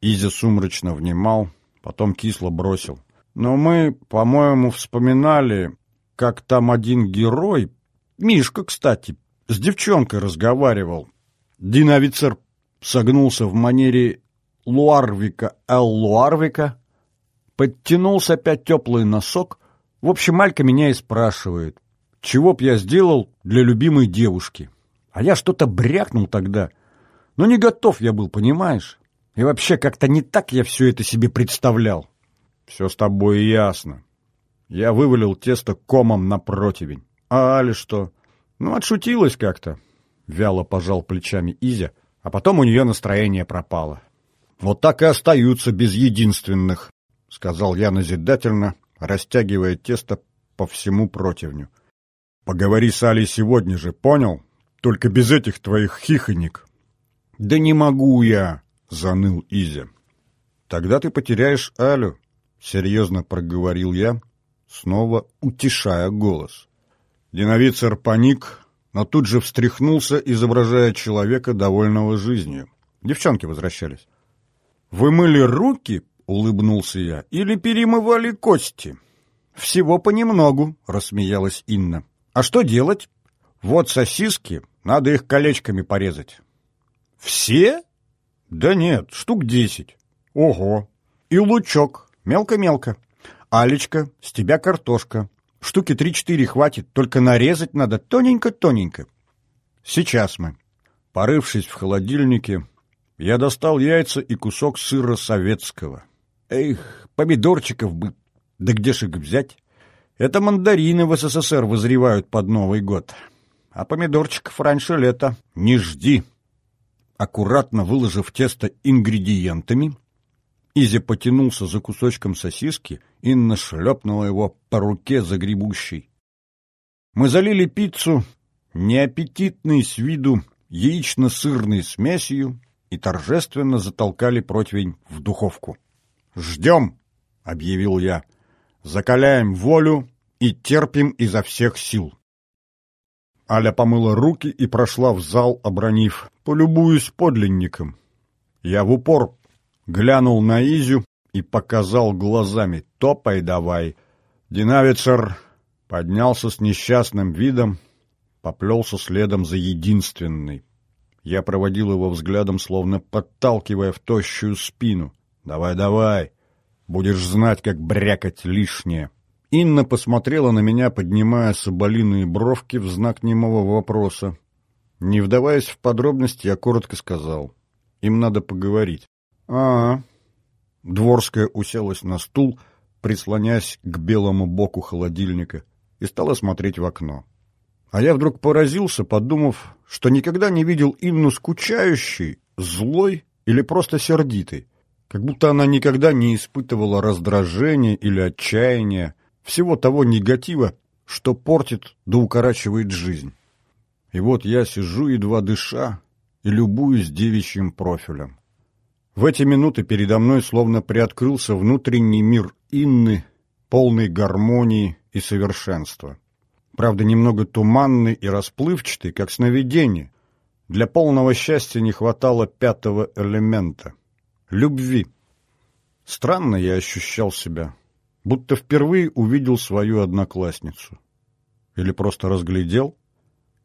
Изя сумрачно внимал, потом кисло бросил. Но мы, по-моему, вспоминали, как там один герой, Мишка, кстати, с девчонкой разговаривал. Диновицер согнулся в манере Луарвика Эл Луарвика, Подтянулся опять теплый носок. В общем, Алька меня и спрашивает, чего б я сделал для любимой девушки. А я что-то брякнул тогда. Но не готов я был, понимаешь? И вообще как-то не так я все это себе представлял. Все с тобой ясно. Я вывалил тесто комом на противень. А Али что? Ну, отшутилась как-то. Вяло пожал плечами Изя, а потом у нее настроение пропало. Вот так и остаются без единственных. — сказал я назидательно, растягивая тесто по всему противню. — Поговори с Алей сегодня же, понял? Только без этих твоих хихонек. — Да не могу я, — заныл Изя. — Тогда ты потеряешь Алю, — серьезно проговорил я, снова утешая голос. Диновицер паник, но тут же встряхнулся, изображая человека, довольного жизнью. Девчонки возвращались. «Вы мыли руки?» — улыбнулся я. «Или перемывали кости?» «Всего понемногу», — рассмеялась Инна. «А что делать?» «Вот сосиски, надо их колечками порезать». «Все?» «Да нет, штук десять». «Ого! И лучок, мелко-мелко. Алечка, с тебя картошка. Штуки три-четыре хватит, только нарезать надо тоненько-тоненько». «Сейчас мы». Порывшись в холодильнике, я достал яйца и кусок сыра советского. Эх, помидорчиков бы. Да где ж их взять? Это мандарины в СССР вызревают под Новый год. А помидорчиков раньше лета не жди. Аккуратно выложив тесто ингредиентами, Изя потянулся за кусочком сосиски и нашлепнула его по руке загребущей. Мы залили пиццу неаппетитной с виду яично-сырной смесью и торжественно затолкали противень в духовку. «Ждем!» — объявил я. «Закаляем волю и терпим изо всех сил». Аля помыла руки и прошла в зал, обронив «Полюбуюсь подлинником». Я в упор глянул на Изю и показал глазами «Топай давай». Динавицер поднялся с несчастным видом, поплелся следом за единственной. Я проводил его взглядом, словно подталкивая в тощую спину. «Давай, давай! Будешь знать, как брякать лишнее!» Инна посмотрела на меня, поднимая соболиные бровки в знак немого вопроса. Не вдаваясь в подробности, я коротко сказал. Им надо поговорить. А, -а, -а. Дворская уселась на стул, прислонясь к белому боку холодильника, и стала смотреть в окно. А я вдруг поразился, подумав, что никогда не видел Инну скучающей, злой или просто сердитой, как будто она никогда не испытывала раздражения или отчаяния, всего того негатива, что портит да укорачивает жизнь. И вот я сижу, едва дыша, и любуюсь девичьим профилем. В эти минуты передо мной словно приоткрылся внутренний мир Инны, полный гармонии и совершенства. Правда, немного туманный и расплывчатый, как сновидение. Для полного счастья не хватало пятого элемента — любви. Странно я ощущал себя, будто впервые увидел свою одноклассницу. Или просто разглядел.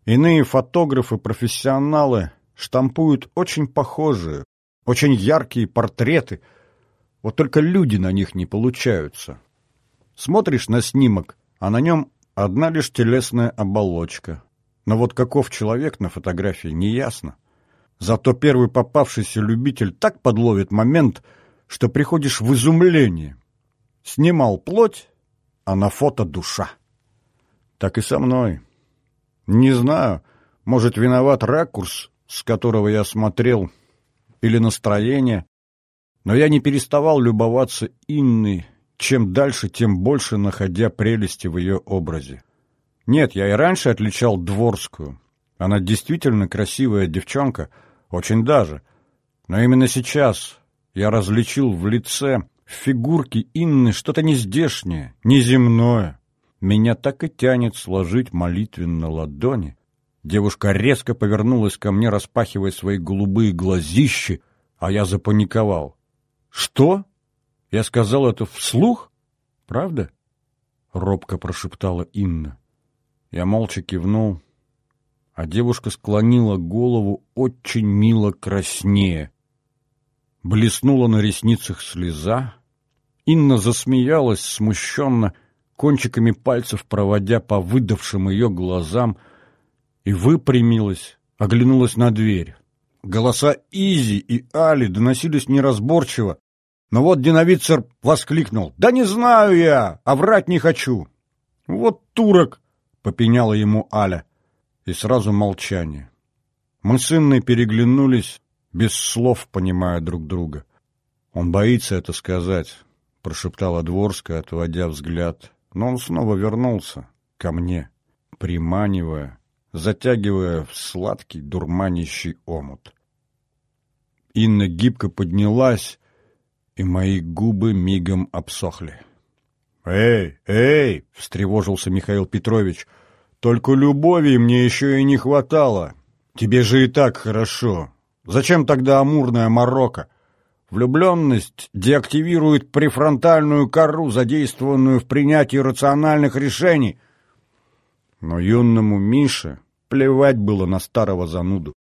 Иные фотографы-профессионалы штампуют очень похожие, очень яркие портреты, вот только люди на них не получаются. Смотришь на снимок, а на нем одна лишь телесная оболочка. Но вот каков человек на фотографии, неясно. Зато первый попавшийся любитель так подловит момент, что приходишь в изумление. Снимал плоть, а на фото душа. Так и со мной. Не знаю, может, виноват ракурс, с которого я смотрел, или настроение, но я не переставал любоваться Инной, чем дальше, тем больше находя прелести в ее образе. Нет, я и раньше отличал Дворскую. Она действительно красивая девчонка, очень даже. Но именно сейчас я различил в лице в фигурке Инны что-то нездешнее, неземное. Меня так и тянет сложить молитвенно ладони. Девушка резко повернулась ко мне, распахивая свои голубые глазищи, а я запаниковал. «Что?» Я сказал это вслух? Правда? Робко прошептала Инна. Я молча кивнул, а девушка склонила голову очень мило краснее. Блеснула на ресницах слеза, Инна засмеялась смущенно, кончиками пальцев проводя по выдавшим ее глазам, и выпрямилась, оглянулась на дверь. Голоса Изи и Али доносились неразборчиво, но вот Диновицер воскликнул. «Да не знаю я, а врать не хочу!» «Вот турок!» — попеняла ему Аля. И сразу молчание. Мы с Инной переглянулись, без слов понимая друг друга. Он боится это сказать. — прошептала Дворская, отводя взгляд. Но он снова вернулся ко мне, приманивая, затягивая в сладкий дурманящий омут. Инна гибко поднялась, и мои губы мигом обсохли. «Эй, эй!» — встревожился Михаил Петрович. «Только любови мне еще и не хватало. Тебе же и так хорошо. Зачем тогда амурная морока?» Влюбленность деактивирует префронтальную кору, задействованную в принятии рациональных решений. Но юному Мише плевать было на старого зануду.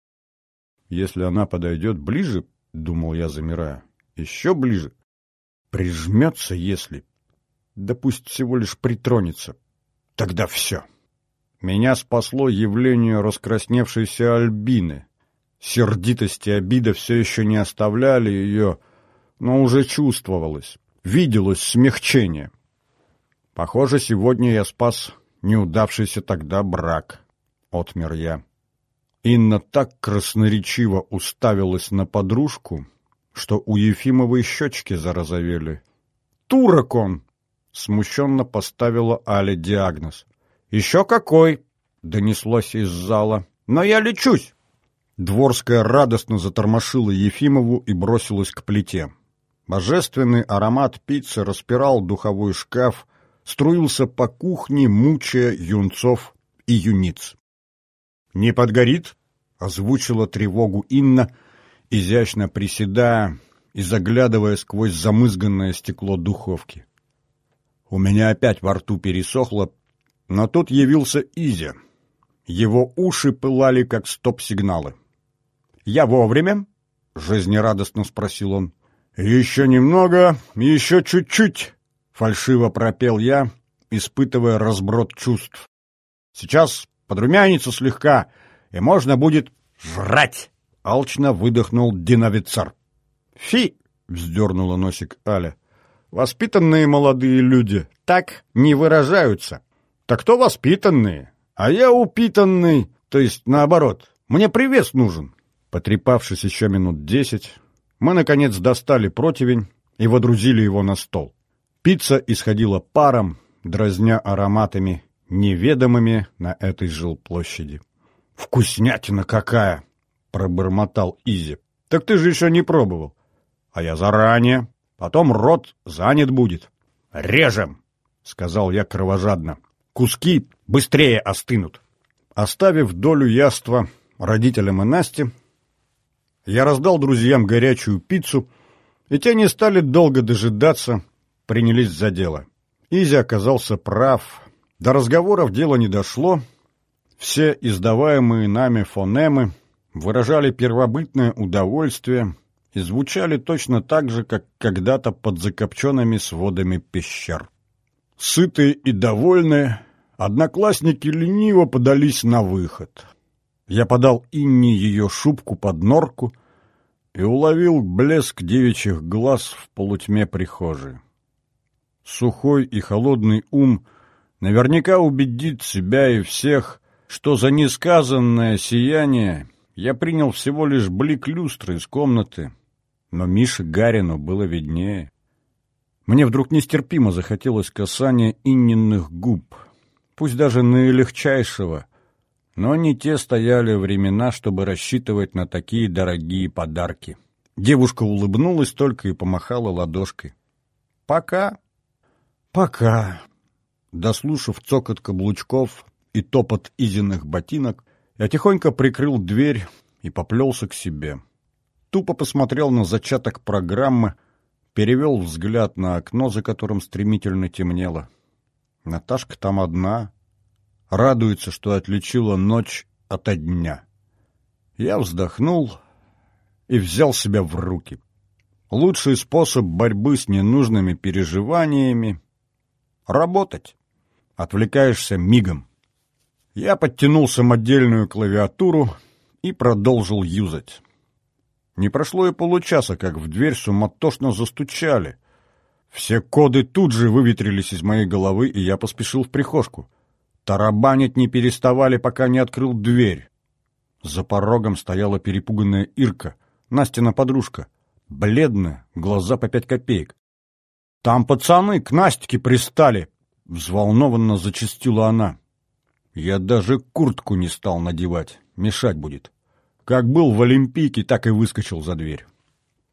Если она подойдет ближе, — думал я, замирая, — еще ближе, прижмется, если... Да пусть всего лишь притронется. Тогда все. Меня спасло явление раскрасневшейся Альбины, Сердитость и обида все еще не оставляли ее, но уже чувствовалось, виделось смягчение. Похоже, сегодня я спас неудавшийся тогда брак, отмер я. Инна так красноречиво уставилась на подружку, что у Ефимовой щечки зарозовели. «Турок он!» — смущенно поставила Аля диагноз. «Еще какой!» — донеслось из зала. «Но я лечусь!» Дворская радостно затормошила Ефимову и бросилась к плите. Божественный аромат пиццы распирал духовой шкаф, струился по кухне, мучая юнцов и юниц. «Не подгорит?» — озвучила тревогу Инна, изящно приседая и заглядывая сквозь замызганное стекло духовки. У меня опять во рту пересохло, но тут явился Изя. Его уши пылали, как стоп-сигналы. «Я вовремя?» — жизнерадостно спросил он. «Еще немного, еще чуть-чуть», — фальшиво пропел я, испытывая разброд чувств. «Сейчас подрумянится слегка, и можно будет жрать!» — алчно выдохнул диновицар. «Фи!» — вздернула носик Аля. «Воспитанные молодые люди так не выражаются. Так кто воспитанные? А я упитанный, то есть наоборот. Мне привес нужен». Потрепавшись еще минут десять, мы, наконец, достали противень и водрузили его на стол. Пицца исходила паром, дразня ароматами, неведомыми на этой жилплощади. «Вкуснятина какая!» — пробормотал Изи. «Так ты же еще не пробовал». «А я заранее. Потом рот занят будет». «Режем!» — сказал я кровожадно. «Куски быстрее остынут». Оставив долю яства родителям и Насте, я раздал друзьям горячую пиццу, и те не стали долго дожидаться, принялись за дело. Изи оказался прав. До разговоров дело не дошло. Все издаваемые нами фонемы выражали первобытное удовольствие и звучали точно так же, как когда-то под закопченными сводами пещер. Сытые и довольные, одноклассники лениво подались на выход. Я подал Инне ее шубку под норку и уловил блеск девичьих глаз в полутьме прихожей. Сухой и холодный ум наверняка убедит себя и всех, что за несказанное сияние я принял всего лишь блик люстры из комнаты, но Мише Гарину было виднее. Мне вдруг нестерпимо захотелось касания инненных губ, пусть даже наилегчайшего, но не те стояли времена, чтобы рассчитывать на такие дорогие подарки. Девушка улыбнулась только и помахала ладошкой. «Пока!» «Пока!» Дослушав цокот каблучков и топот изиных ботинок, я тихонько прикрыл дверь и поплелся к себе. Тупо посмотрел на зачаток программы, перевел взгляд на окно, за которым стремительно темнело. Наташка там одна, радуется, что отличила ночь ото дня. Я вздохнул и взял себя в руки. Лучший способ борьбы с ненужными переживаниями Работать. Отвлекаешься мигом. Я подтянул самодельную клавиатуру и продолжил юзать. Не прошло и получаса, как в дверь суматошно застучали. Все коды тут же выветрились из моей головы, и я поспешил в прихожку. Тарабанить не переставали, пока не открыл дверь. За порогом стояла перепуганная Ирка, Настина подружка. Бледная, глаза по пять копеек. «Там пацаны к Настике пристали!» — взволнованно зачастила она. Я даже куртку не стал надевать, мешать будет. Как был в Олимпийке, так и выскочил за дверь.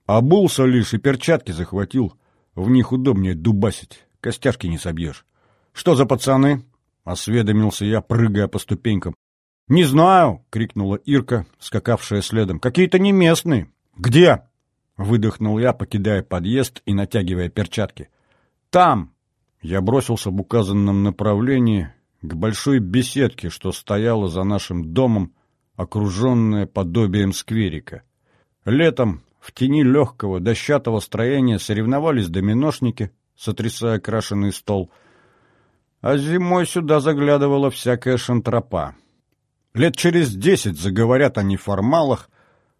Обулся лишь и перчатки захватил. В них удобнее дубасить, костяшки не собьешь. «Что за пацаны?» — осведомился я, прыгая по ступенькам. «Не знаю!» — крикнула Ирка, скакавшая следом. «Какие-то не местные!» «Где?» Выдохнул я, покидая подъезд и натягивая перчатки. «Там!» Я бросился в указанном направлении к большой беседке, что стояла за нашим домом, окруженная подобием скверика. Летом в тени легкого дощатого строения соревновались доминошники, сотрясая крашеный стол, а зимой сюда заглядывала всякая шантропа. Лет через десять заговорят о неформалах,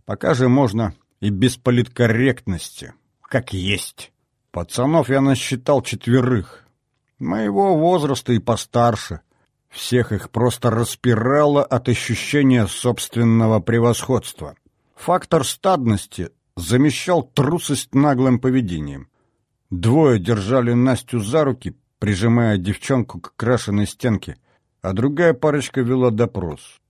пока же можно и без политкорректности, как есть. Пацанов я насчитал четверых, моего возраста и постарше. Всех их просто распирало от ощущения собственного превосходства. Фактор стадности замещал трусость наглым поведением. Двое держали Настю за руки, прижимая девчонку к крашеной стенке, а другая парочка вела допрос.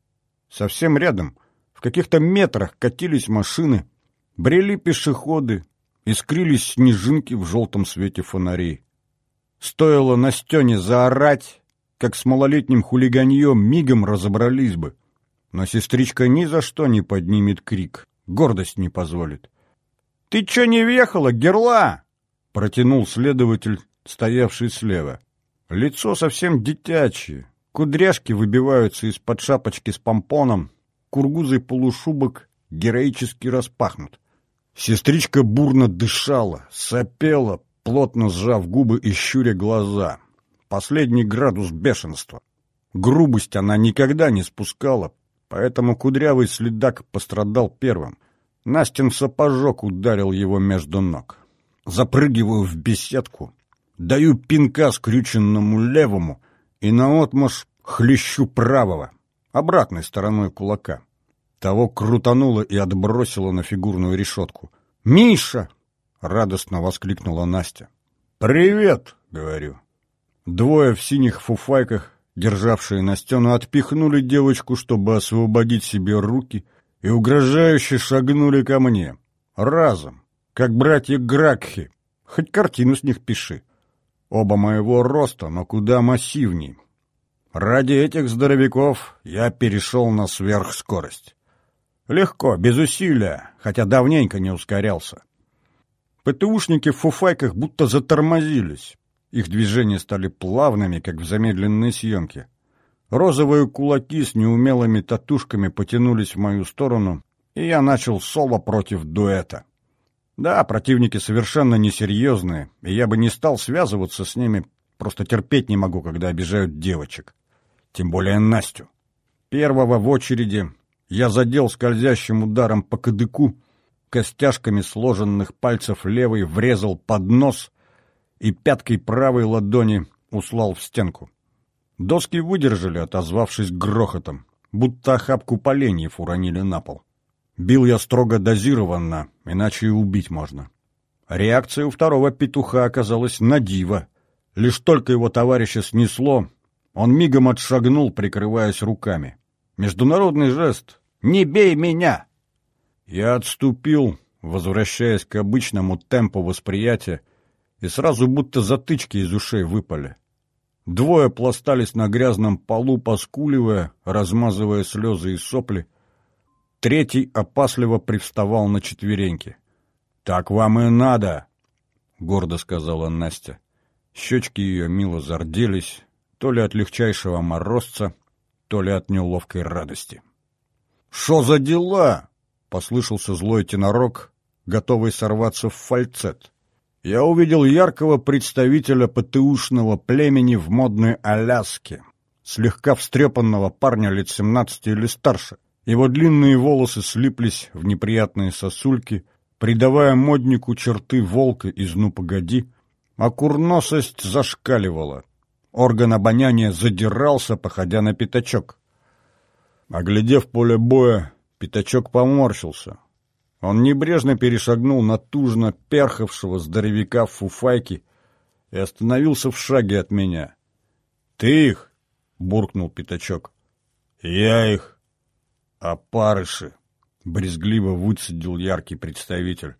Совсем рядом, в каких-то метрах, катились машины, Брели пешеходы, искрились снежинки в желтом свете фонарей. Стоило Настене заорать, как с малолетним хулиганьем мигом разобрались бы. Но сестричка ни за что не поднимет крик, гордость не позволит. «Ты чё не въехала, герла?» — протянул следователь, стоявший слева. Лицо совсем дитячее, кудряшки выбиваются из-под шапочки с помпоном, кургузый полушубок героически распахнут. Сестричка бурно дышала, сопела, плотно сжав губы и щуря глаза. Последний градус бешенства. Грубость она никогда не спускала, поэтому кудрявый следак пострадал первым. Настин сапожок ударил его между ног. Запрыгиваю в беседку, даю пинка скрюченному левому и наотмашь хлещу правого, обратной стороной кулака. Того крутануло и отбросило на фигурную решетку. «Миша!» — радостно воскликнула Настя. «Привет!» — говорю. Двое в синих фуфайках, державшие Настену, отпихнули девочку, чтобы освободить себе руки, и угрожающе шагнули ко мне. Разом, как братья Гракхи. Хоть картину с них пиши. Оба моего роста, но куда массивней. Ради этих здоровяков я перешел на сверхскорость. Легко, без усилия, хотя давненько не ускорялся. ПТУшники в фуфайках будто затормозились. Их движения стали плавными, как в замедленной съемке. Розовые кулаки с неумелыми татушками потянулись в мою сторону, и я начал соло против дуэта. Да, противники совершенно несерьезные, и я бы не стал связываться с ними, просто терпеть не могу, когда обижают девочек. Тем более Настю. Первого в очереди я задел скользящим ударом по кадыку, костяшками сложенных пальцев левой врезал под нос и пяткой правой ладони услал в стенку. Доски выдержали, отозвавшись грохотом, будто охапку поленьев уронили на пол. Бил я строго дозированно, иначе и убить можно. Реакция у второго петуха оказалась на диво. Лишь только его товарища снесло, он мигом отшагнул, прикрываясь руками. Международный жест «Не бей меня!» Я отступил, возвращаясь к обычному темпу восприятия, и сразу будто затычки из ушей выпали. Двое пластались на грязном полу, поскуливая, размазывая слезы и сопли. Третий опасливо привставал на четвереньки. «Так вам и надо!» — гордо сказала Настя. Щечки ее мило зарделись, то ли от легчайшего морозца, то ли от неловкой радости. «Шо за дела?» — послышался злой тенорок, готовый сорваться в фальцет. Я увидел яркого представителя ПТУшного племени в модной Аляске, слегка встрепанного парня лет семнадцати или старше. Его длинные волосы слиплись в неприятные сосульки, придавая моднику черты волка из «Ну, погоди», а курносость зашкаливала — Орган обоняния задирался, походя на пятачок. Оглядев поле боя, пятачок поморщился. Он небрежно перешагнул на тужно перхавшего здоровяка в фуфайке и остановился в шаге от меня. «Ты их?» — буркнул пятачок. «Я их!» «Опарыши!» — брезгливо выцедил яркий представитель.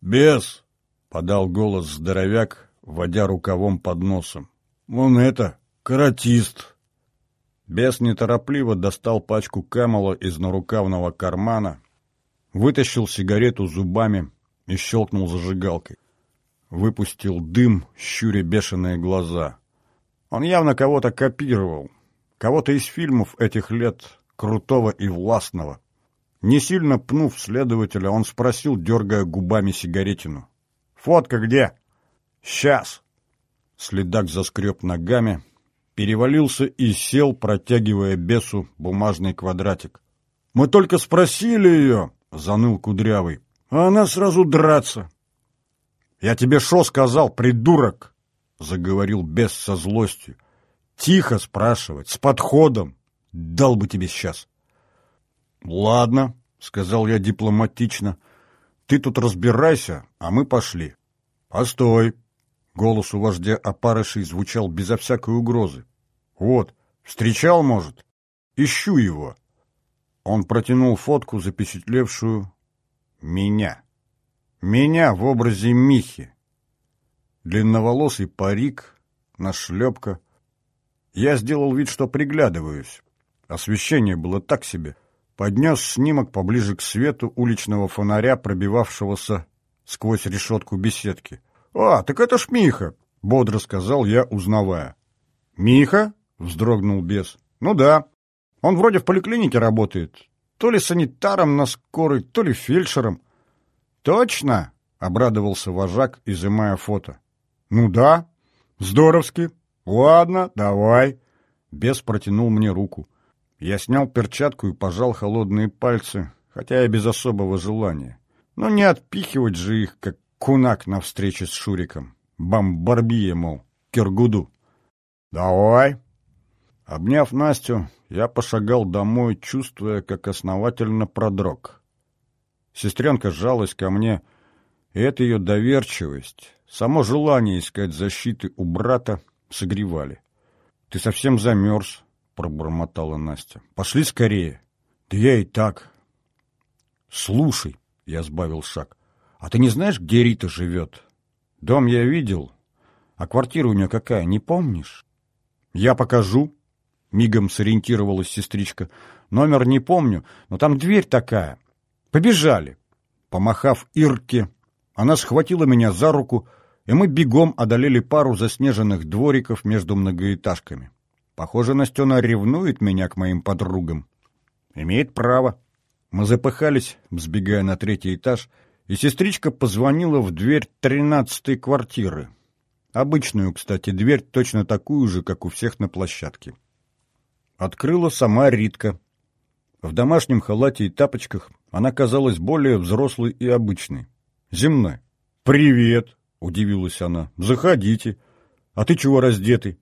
«Бес!» — подал голос здоровяк, водя рукавом под носом. Он это, каратист. Бес неторопливо достал пачку Кэмела из нарукавного кармана, вытащил сигарету зубами и щелкнул зажигалкой. Выпустил дым, щуря бешеные глаза. Он явно кого-то копировал, кого-то из фильмов этих лет, крутого и властного. Не сильно пнув следователя, он спросил, дергая губами сигаретину. «Фотка где?» «Сейчас!» Следак заскреб ногами, перевалился и сел, протягивая бесу бумажный квадратик. «Мы только спросили ее!» — заныл Кудрявый. «А она сразу драться!» «Я тебе шо сказал, придурок?» — заговорил бес со злостью. «Тихо спрашивать, с подходом. Дал бы тебе сейчас». «Ладно», — сказал я дипломатично. «Ты тут разбирайся, а мы пошли». «Постой», Голос у вождя опарышей звучал безо всякой угрозы. «Вот, встречал, может? Ищу его!» Он протянул фотку, запечатлевшую меня. Меня в образе Михи. Длинноволосый парик, нашлепка. Я сделал вид, что приглядываюсь. Освещение было так себе. Поднес снимок поближе к свету уличного фонаря, пробивавшегося сквозь решетку беседки. «А, так это ж Миха!» — бодро сказал я, узнавая. «Миха?» — вздрогнул бес. «Ну да. Он вроде в поликлинике работает. То ли санитаром на скорой, то ли фельдшером». «Точно?» — обрадовался вожак, изымая фото. «Ну да. Здоровски. Ладно, давай». Бес протянул мне руку. Я снял перчатку и пожал холодные пальцы, хотя и без особого желания. Но не отпихивать же их, как кунак на встрече с Шуриком. Бомбарбия, мол, Киргуду. «Давай!» Обняв Настю, я пошагал домой, чувствуя, как основательно продрог. Сестренка сжалась ко мне, и эта ее доверчивость, само желание искать защиты у брата согревали. «Ты совсем замерз», — пробормотала Настя. «Пошли скорее». «Да я и так». «Слушай», — я сбавил шаг, — «а ты не знаешь, где Рита живет? Дом я видел, а квартира у нее какая, не помнишь?» «Я покажу», — мигом сориентировалась сестричка. «Номер не помню, но там дверь такая. Побежали». Помахав Ирке, она схватила меня за руку, и мы бегом одолели пару заснеженных двориков между многоэтажками. Похоже, Настена ревнует меня к моим подругам. Имеет право. Мы запыхались, взбегая на третий этаж, и сестричка позвонила в дверь тринадцатой квартиры. Обычную, кстати, дверь, точно такую же, как у всех на площадке. Открыла сама Ритка. В домашнем халате и тапочках она казалась более взрослой и обычной. Земной. «Привет!» — удивилась она. «Заходите. А ты чего раздетый?»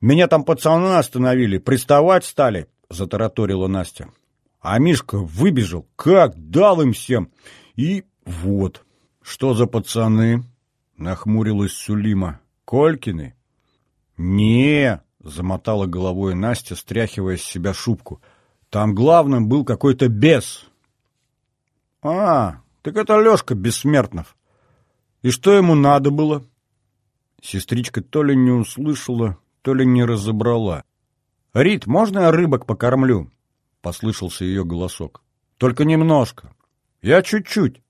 «Меня там пацаны остановили, приставать стали», — затараторила Настя. А Мишка выбежал, как дал им всем. И вот. «Что за пацаны?» — нахмурилась Сулима. Колькины? Не, замотала головой Настя, стряхивая с себя шубку. Там главным был какой-то бес. А, так это Лёшка Бессмертнов. И что ему надо было? Сестричка то ли не услышала, то ли не разобрала. «Рит, можно я рыбок покормлю?» — послышался ее голосок. «Только немножко. Я чуть-чуть».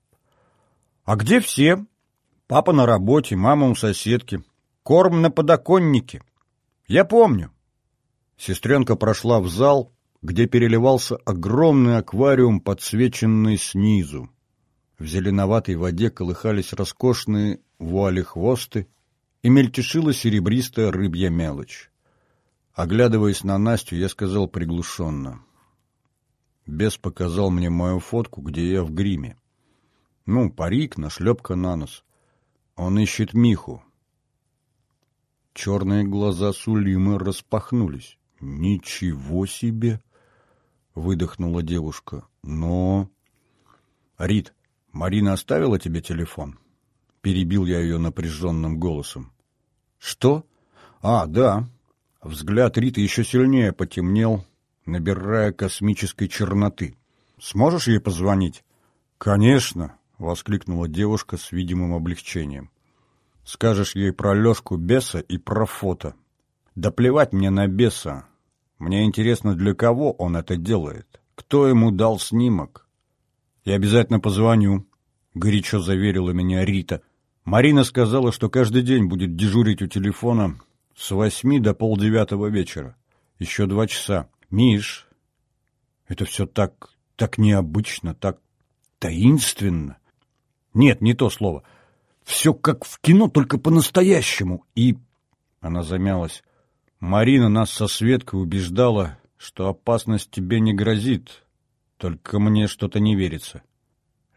«А где все?» «Папа на работе, мама у соседки. Корм на подоконнике. Я помню. Сестренка прошла в зал, где переливался огромный аквариум, подсвеченный снизу. В зеленоватой воде колыхались роскошные вуали-хвосты, и мельтешила серебристая рыбья мелочь. Оглядываясь на Настю, я сказал приглушенно. Бес показал мне мою фотку, где я в гриме. Ну, парик, нашлепка на нос. Он ищет Миху. Черные глаза Сулимы распахнулись. «Ничего себе!» — выдохнула девушка. «Но...» «Рит, Марина оставила тебе телефон?» Перебил я ее напряженным голосом. «Что?» «А, да». Взгляд Риты еще сильнее потемнел, набирая космической черноты. «Сможешь ей позвонить?» «Конечно!» — воскликнула девушка с видимым облегчением. Скажешь ей про Лёшку беса и про фото. Да плевать мне на беса. Мне интересно, для кого он это делает. Кто ему дал снимок? Я обязательно позвоню, — горячо заверила меня Рита. Марина сказала, что каждый день будет дежурить у телефона с восьми до полдевятого вечера. Еще два часа. Миш, это все так, так необычно, так таинственно. Нет, не то слово — все как в кино, только по-настоящему. И... Она замялась. Марина нас со Светкой убеждала, что опасность тебе не грозит. Только мне что-то не верится.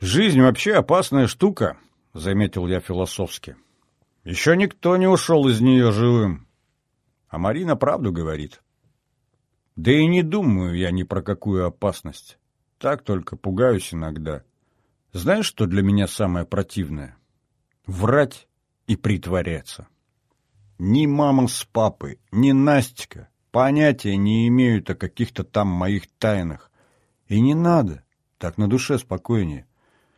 Жизнь вообще опасная штука, заметил я философски. Еще никто не ушел из нее живым. А Марина правду говорит. Да и не думаю я ни про какую опасность. Так только пугаюсь иногда. Знаешь, что для меня самое противное? врать и притворяться. Ни мама с папой, ни Настя понятия не имеют о каких-то там моих тайнах. И не надо, так на душе спокойнее.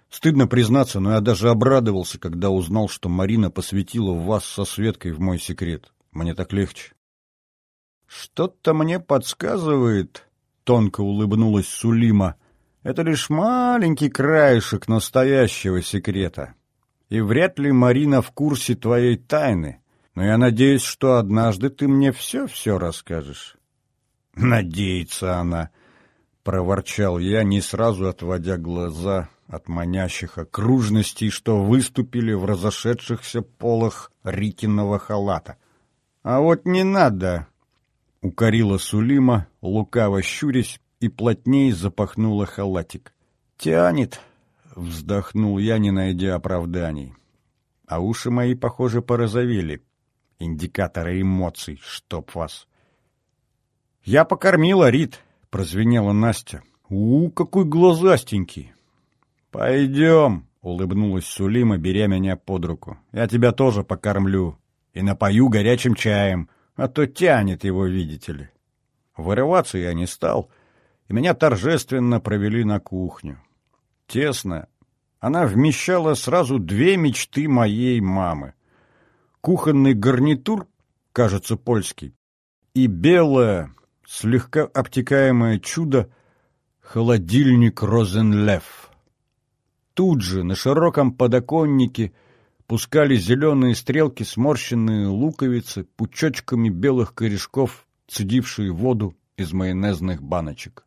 Стыдно признаться, но я даже обрадовался, когда узнал, что Марина посвятила вас со Светкой в мой секрет. Мне так легче. Что-то мне подсказывает, тонко улыбнулась Сулима, это лишь маленький краешек настоящего секрета. и вряд ли Марина в курсе твоей тайны, но я надеюсь, что однажды ты мне все-все расскажешь». «Надеется она», — проворчал я, не сразу отводя глаза от манящих окружностей, что выступили в разошедшихся полах Рикиного халата. «А вот не надо!» — укорила Сулима, лукаво щурясь, и плотнее запахнула халатик. «Тянет!» — вздохнул я, не найдя оправданий. А уши мои, похоже, порозовели. Индикаторы эмоций, чтоб вас. «Я покормила, Рит!» — прозвенела Настя. «У, какой глазастенький!» «Пойдем!» — улыбнулась Сулима, беря меня под руку. «Я тебя тоже покормлю и напою горячим чаем, а то тянет его, видите ли». Вырываться я не стал, и меня торжественно провели на кухню. Тесно. Она вмещала сразу две мечты моей мамы. Кухонный гарнитур, кажется, польский, и белое, слегка обтекаемое чудо — холодильник Розенлев. Тут же на широком подоконнике пускали зеленые стрелки сморщенные луковицы пучочками белых корешков, цедившие воду из майонезных баночек.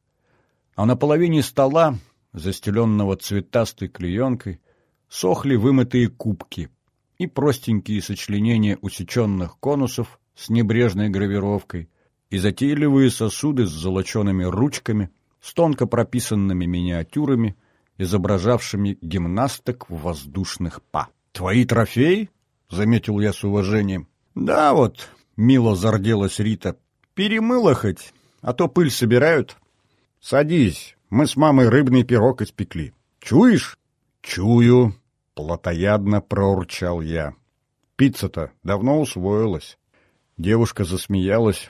А на половине стола, застеленного цветастой клеенкой, сохли вымытые кубки и простенькие сочленения усеченных конусов с небрежной гравировкой, и затейливые сосуды с золочеными ручками, с тонко прописанными миниатюрами — изображавшими гимнасток в воздушных па. «Твои трофеи?» — заметил я с уважением. «Да вот», — мило зарделась Рита, — «перемыла хоть, а то пыль собирают». «Садись, мы с мамой рыбный пирог испекли. Чуешь?» «Чую», — плотоядно проурчал я. «Пицца-то давно усвоилась». Девушка засмеялась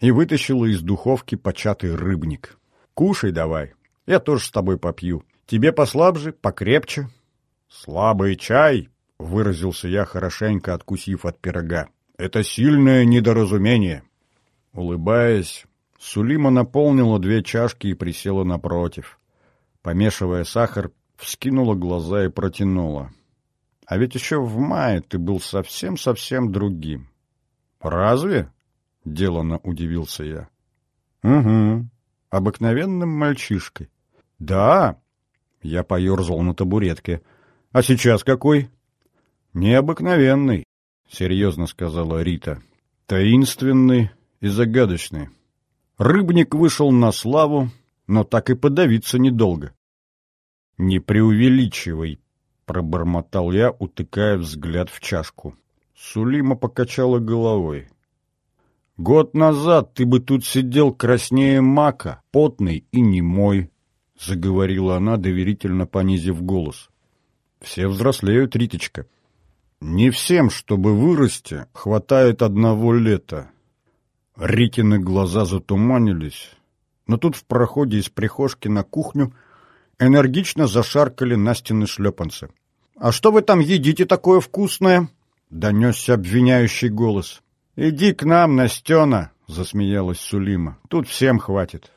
и вытащила из духовки початый рыбник. «Кушай давай, я тоже с тобой попью. Тебе послабже, покрепче. Слабый чай, — выразился я, хорошенько откусив от пирога. Это сильное недоразумение. Улыбаясь, Сулима наполнила две чашки и присела напротив. Помешивая сахар, вскинула глаза и протянула. А ведь еще в мае ты был совсем-совсем другим. Разве? — деланно удивился я. Угу, обыкновенным мальчишкой. Да, я поерзал на табуретке. «А сейчас какой?» «Необыкновенный», — серьезно сказала Рита. «Таинственный и загадочный. Рыбник вышел на славу, но так и подавиться недолго». «Не преувеличивай», — пробормотал я, утыкая взгляд в чашку. Сулима покачала головой. «Год назад ты бы тут сидел краснее мака, потный и немой, — заговорила она, доверительно понизив голос. «Все взрослеют, Риточка. Не всем, чтобы вырасти, хватает одного лета». Ритины глаза затуманились, но тут в проходе из прихожки на кухню энергично зашаркали Настины шлепанцы. «А что вы там едите такое вкусное?» — донесся обвиняющий голос. «Иди к нам, Настена!» — засмеялась Сулима. «Тут всем хватит».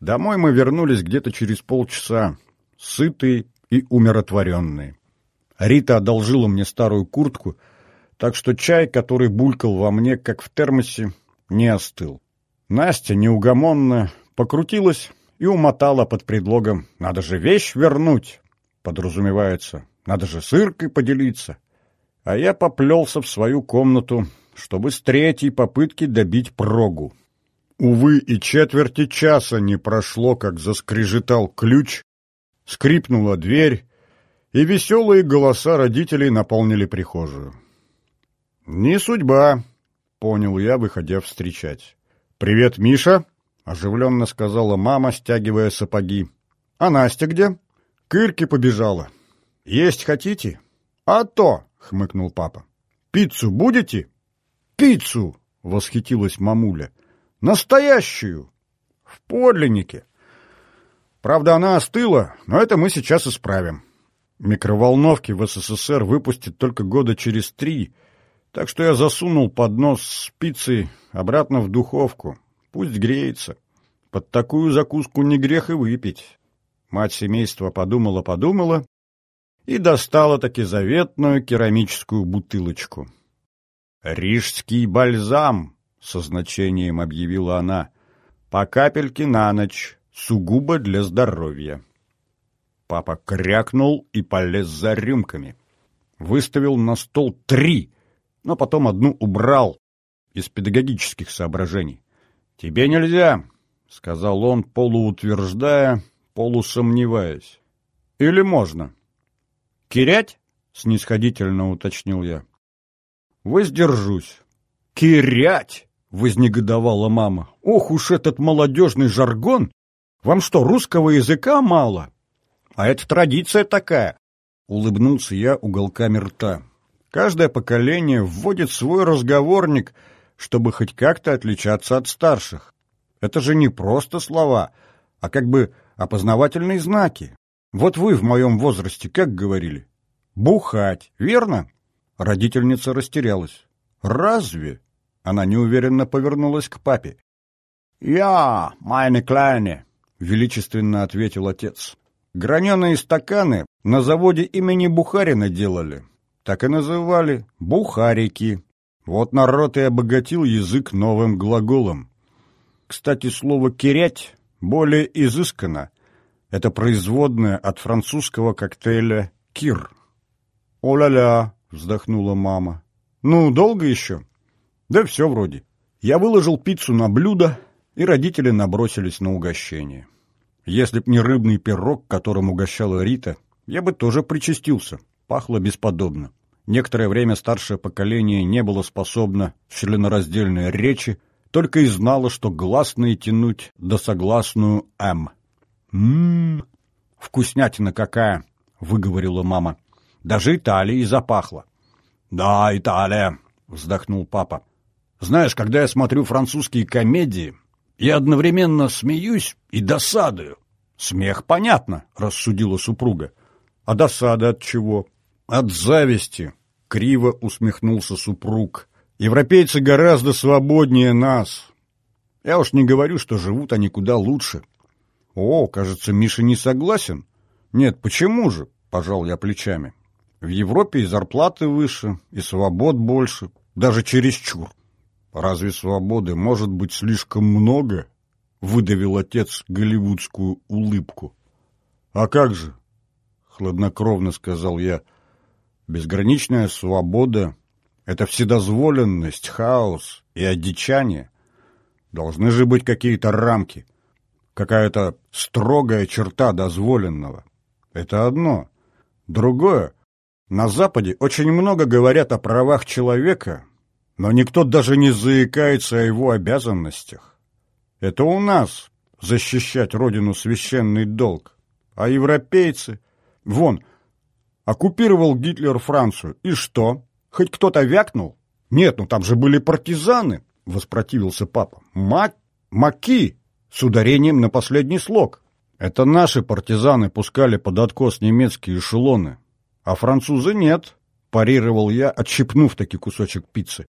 Домой мы вернулись где-то через полчаса, сытые и умиротворенные. Рита одолжила мне старую куртку, так что чай, который булькал во мне, как в термосе, не остыл. Настя неугомонно покрутилась и умотала под предлогом «надо же вещь вернуть», подразумевается, «надо же сыркой поделиться». А я поплелся в свою комнату, чтобы с третьей попытки добить прогу. Увы, и четверти часа не прошло, как заскрежетал ключ, скрипнула дверь, и веселые голоса родителей наполнили прихожую. «Не судьба», — понял я, выходя встречать. «Привет, Миша», — оживленно сказала мама, стягивая сапоги. «А Настя где?» «К Ирке побежала». «Есть хотите?» «А то», — хмыкнул папа. «Пиццу будете?» «Пиццу!» — восхитилась мамуля. Настоящую! В подлиннике. Правда, она остыла, но это мы сейчас исправим. Микроволновки в СССР выпустят только года через три, так что я засунул поднос с пиццей обратно в духовку. Пусть греется. Под такую закуску не грех и выпить. Мать семейства подумала-подумала и достала-таки заветную керамическую бутылочку. «Рижский бальзам!» — со значением объявила она. «По капельке на ночь, сугубо для здоровья». Папа крякнул и полез за рюмками. Выставил на стол три, но потом одну убрал из педагогических соображений. «Тебе нельзя», — сказал он, полуутверждая, полусомневаясь. «Или можно?» «Кирять?» — снисходительно уточнил я. «Воздержусь». «Кирять!» — вознегодовала мама. «Ох уж этот молодежный жаргон! Вам что, русского языка мало? А это традиция такая!» Улыбнулся я уголками рта. Каждое поколение вводит свой разговорник, чтобы хоть как-то отличаться от старших. Это же не просто слова, а как бы опознавательные знаки. Вот вы в моем возрасте как говорили? Бухать, верно? Родительница растерялась. Разве? Она неуверенно повернулась к папе. «Я, майне кляйне», — величественно ответил отец. «Граненые стаканы на заводе имени Бухарина делали. Так и называли «бухарики». Вот народ и обогатил язык новым глаголом. Кстати, слово «кирять» более изысканно. Это производное от французского коктейля «кир». «О-ля-ля!» — вздохнула мама. «Ну, долго еще?» «Да все вроде». Я выложил пиццу на блюдо, и родители набросились на угощение. Если б не рыбный пирог, которым угощала Рита, я бы тоже причастился. Пахло бесподобно. Некоторое время старшее поколение не было способно в членораздельной речи, только и знала, что гласные тянуть до согласную «М». «М-м-м, вкуснятина какая!» — выговорила мама. «Даже Италией запахло». «Да, Италия!» — вздохнул папа. «Знаешь, когда я смотрю французские комедии, я одновременно смеюсь и досадую. Смех понятно, — рассудила супруга. А досада от чего? От зависти, — криво усмехнулся супруг. Европейцы гораздо свободнее нас. Я уж не говорю, что живут они куда лучше. О, кажется, Миша не согласен. Нет, почему же? Пожал я плечами. В Европе и зарплаты выше, и свобод больше, даже чересчур. Разве свободы может быть слишком много? Выдавил отец голливудскую улыбку. А как же? Хладнокровно сказал я. Безграничная свобода это вседозволенность, хаос и одичание. Должны же быть какие-то рамки, какая-то строгая черта дозволенного. Это одно. Другое. На Западе очень много говорят о правах человека, но никто даже не заикается о его обязанностях. Это у нас защищать родину священный долг. А европейцы... Вон, оккупировал Гитлер Францию. И что? Хоть кто-то вякнул? Нет, ну там же были партизаны, воспротивился папа. Мак, маки, с ударением на последний слог. Это наши партизаны пускали под откос немецкие эшелоны, а французы нет, парировал я, отщипнув таки кусочек пиццы.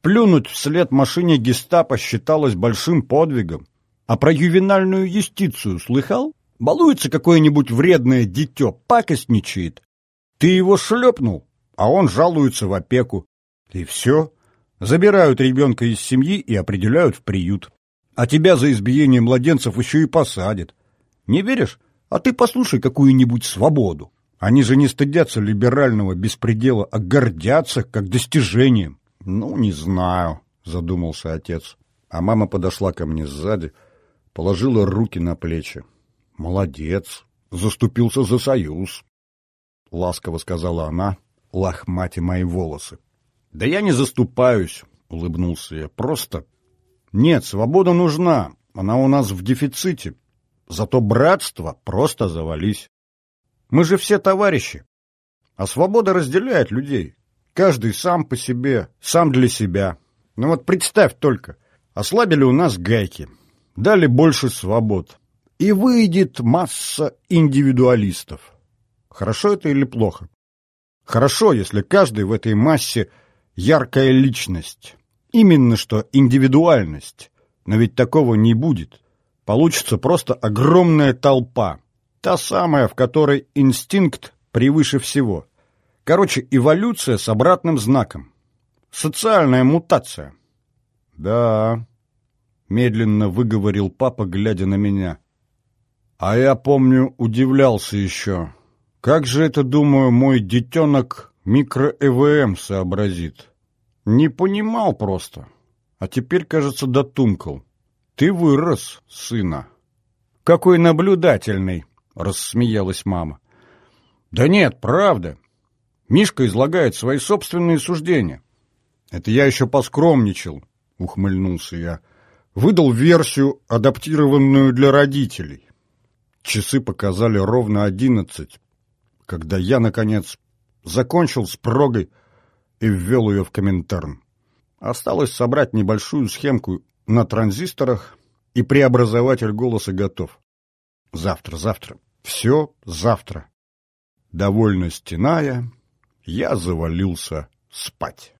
Плюнуть вслед машине гестапо считалось большим подвигом. А про ювенальную юстицию слыхал? Балуется какое-нибудь вредное дитё, пакостничает. Ты его шлепнул, а он жалуется в опеку. И все. Забирают ребенка из семьи и определяют в приют. А тебя за избиение младенцев еще и посадят. Не веришь? А ты послушай какую-нибудь свободу. Они же не стыдятся либерального беспредела, а гордятся как достижением. Ну, не знаю, задумался отец. А мама подошла ко мне сзади, положила руки на плечи. Молодец, заступился за союз. Ласково сказала она, лохмати мои волосы. «Да я не заступаюсь», — улыбнулся я. «Просто...» «Нет, свобода нужна, она у нас в дефиците. Зато братство просто завались. Мы же все товарищи. А свобода разделяет людей. Каждый сам по себе, сам для себя. Ну вот представь только, ослабили у нас гайки, дали больше свобод. И выйдет масса индивидуалистов. Хорошо это или плохо? Хорошо, если каждый в этой массе яркая личность. Именно что индивидуальность. Но ведь такого не будет. Получится просто огромная толпа. Та самая, в которой инстинкт превыше всего. Короче, эволюция с обратным знаком. Социальная мутация. Да, медленно выговорил папа, глядя на меня. А я, помню, удивлялся еще. Как же это, думаю, мой детенок микро-ЭВМ сообразит? Не понимал просто. А теперь, кажется, дотумкал. Ты вырос, сына. Какой наблюдательный, рассмеялась мама. Да нет, правда. Мишка излагает свои собственные суждения. Это я еще поскромничал, ухмыльнулся я. Выдал версию, адаптированную для родителей. Часы показали ровно одиннадцать, когда я, наконец, закончил с прогой и ввел ее в Коминтерн. Осталось собрать небольшую схемку на транзисторах, и преобразователь голоса готов. Завтра, завтра. Все завтра. Довольно стеная, я завалился спать.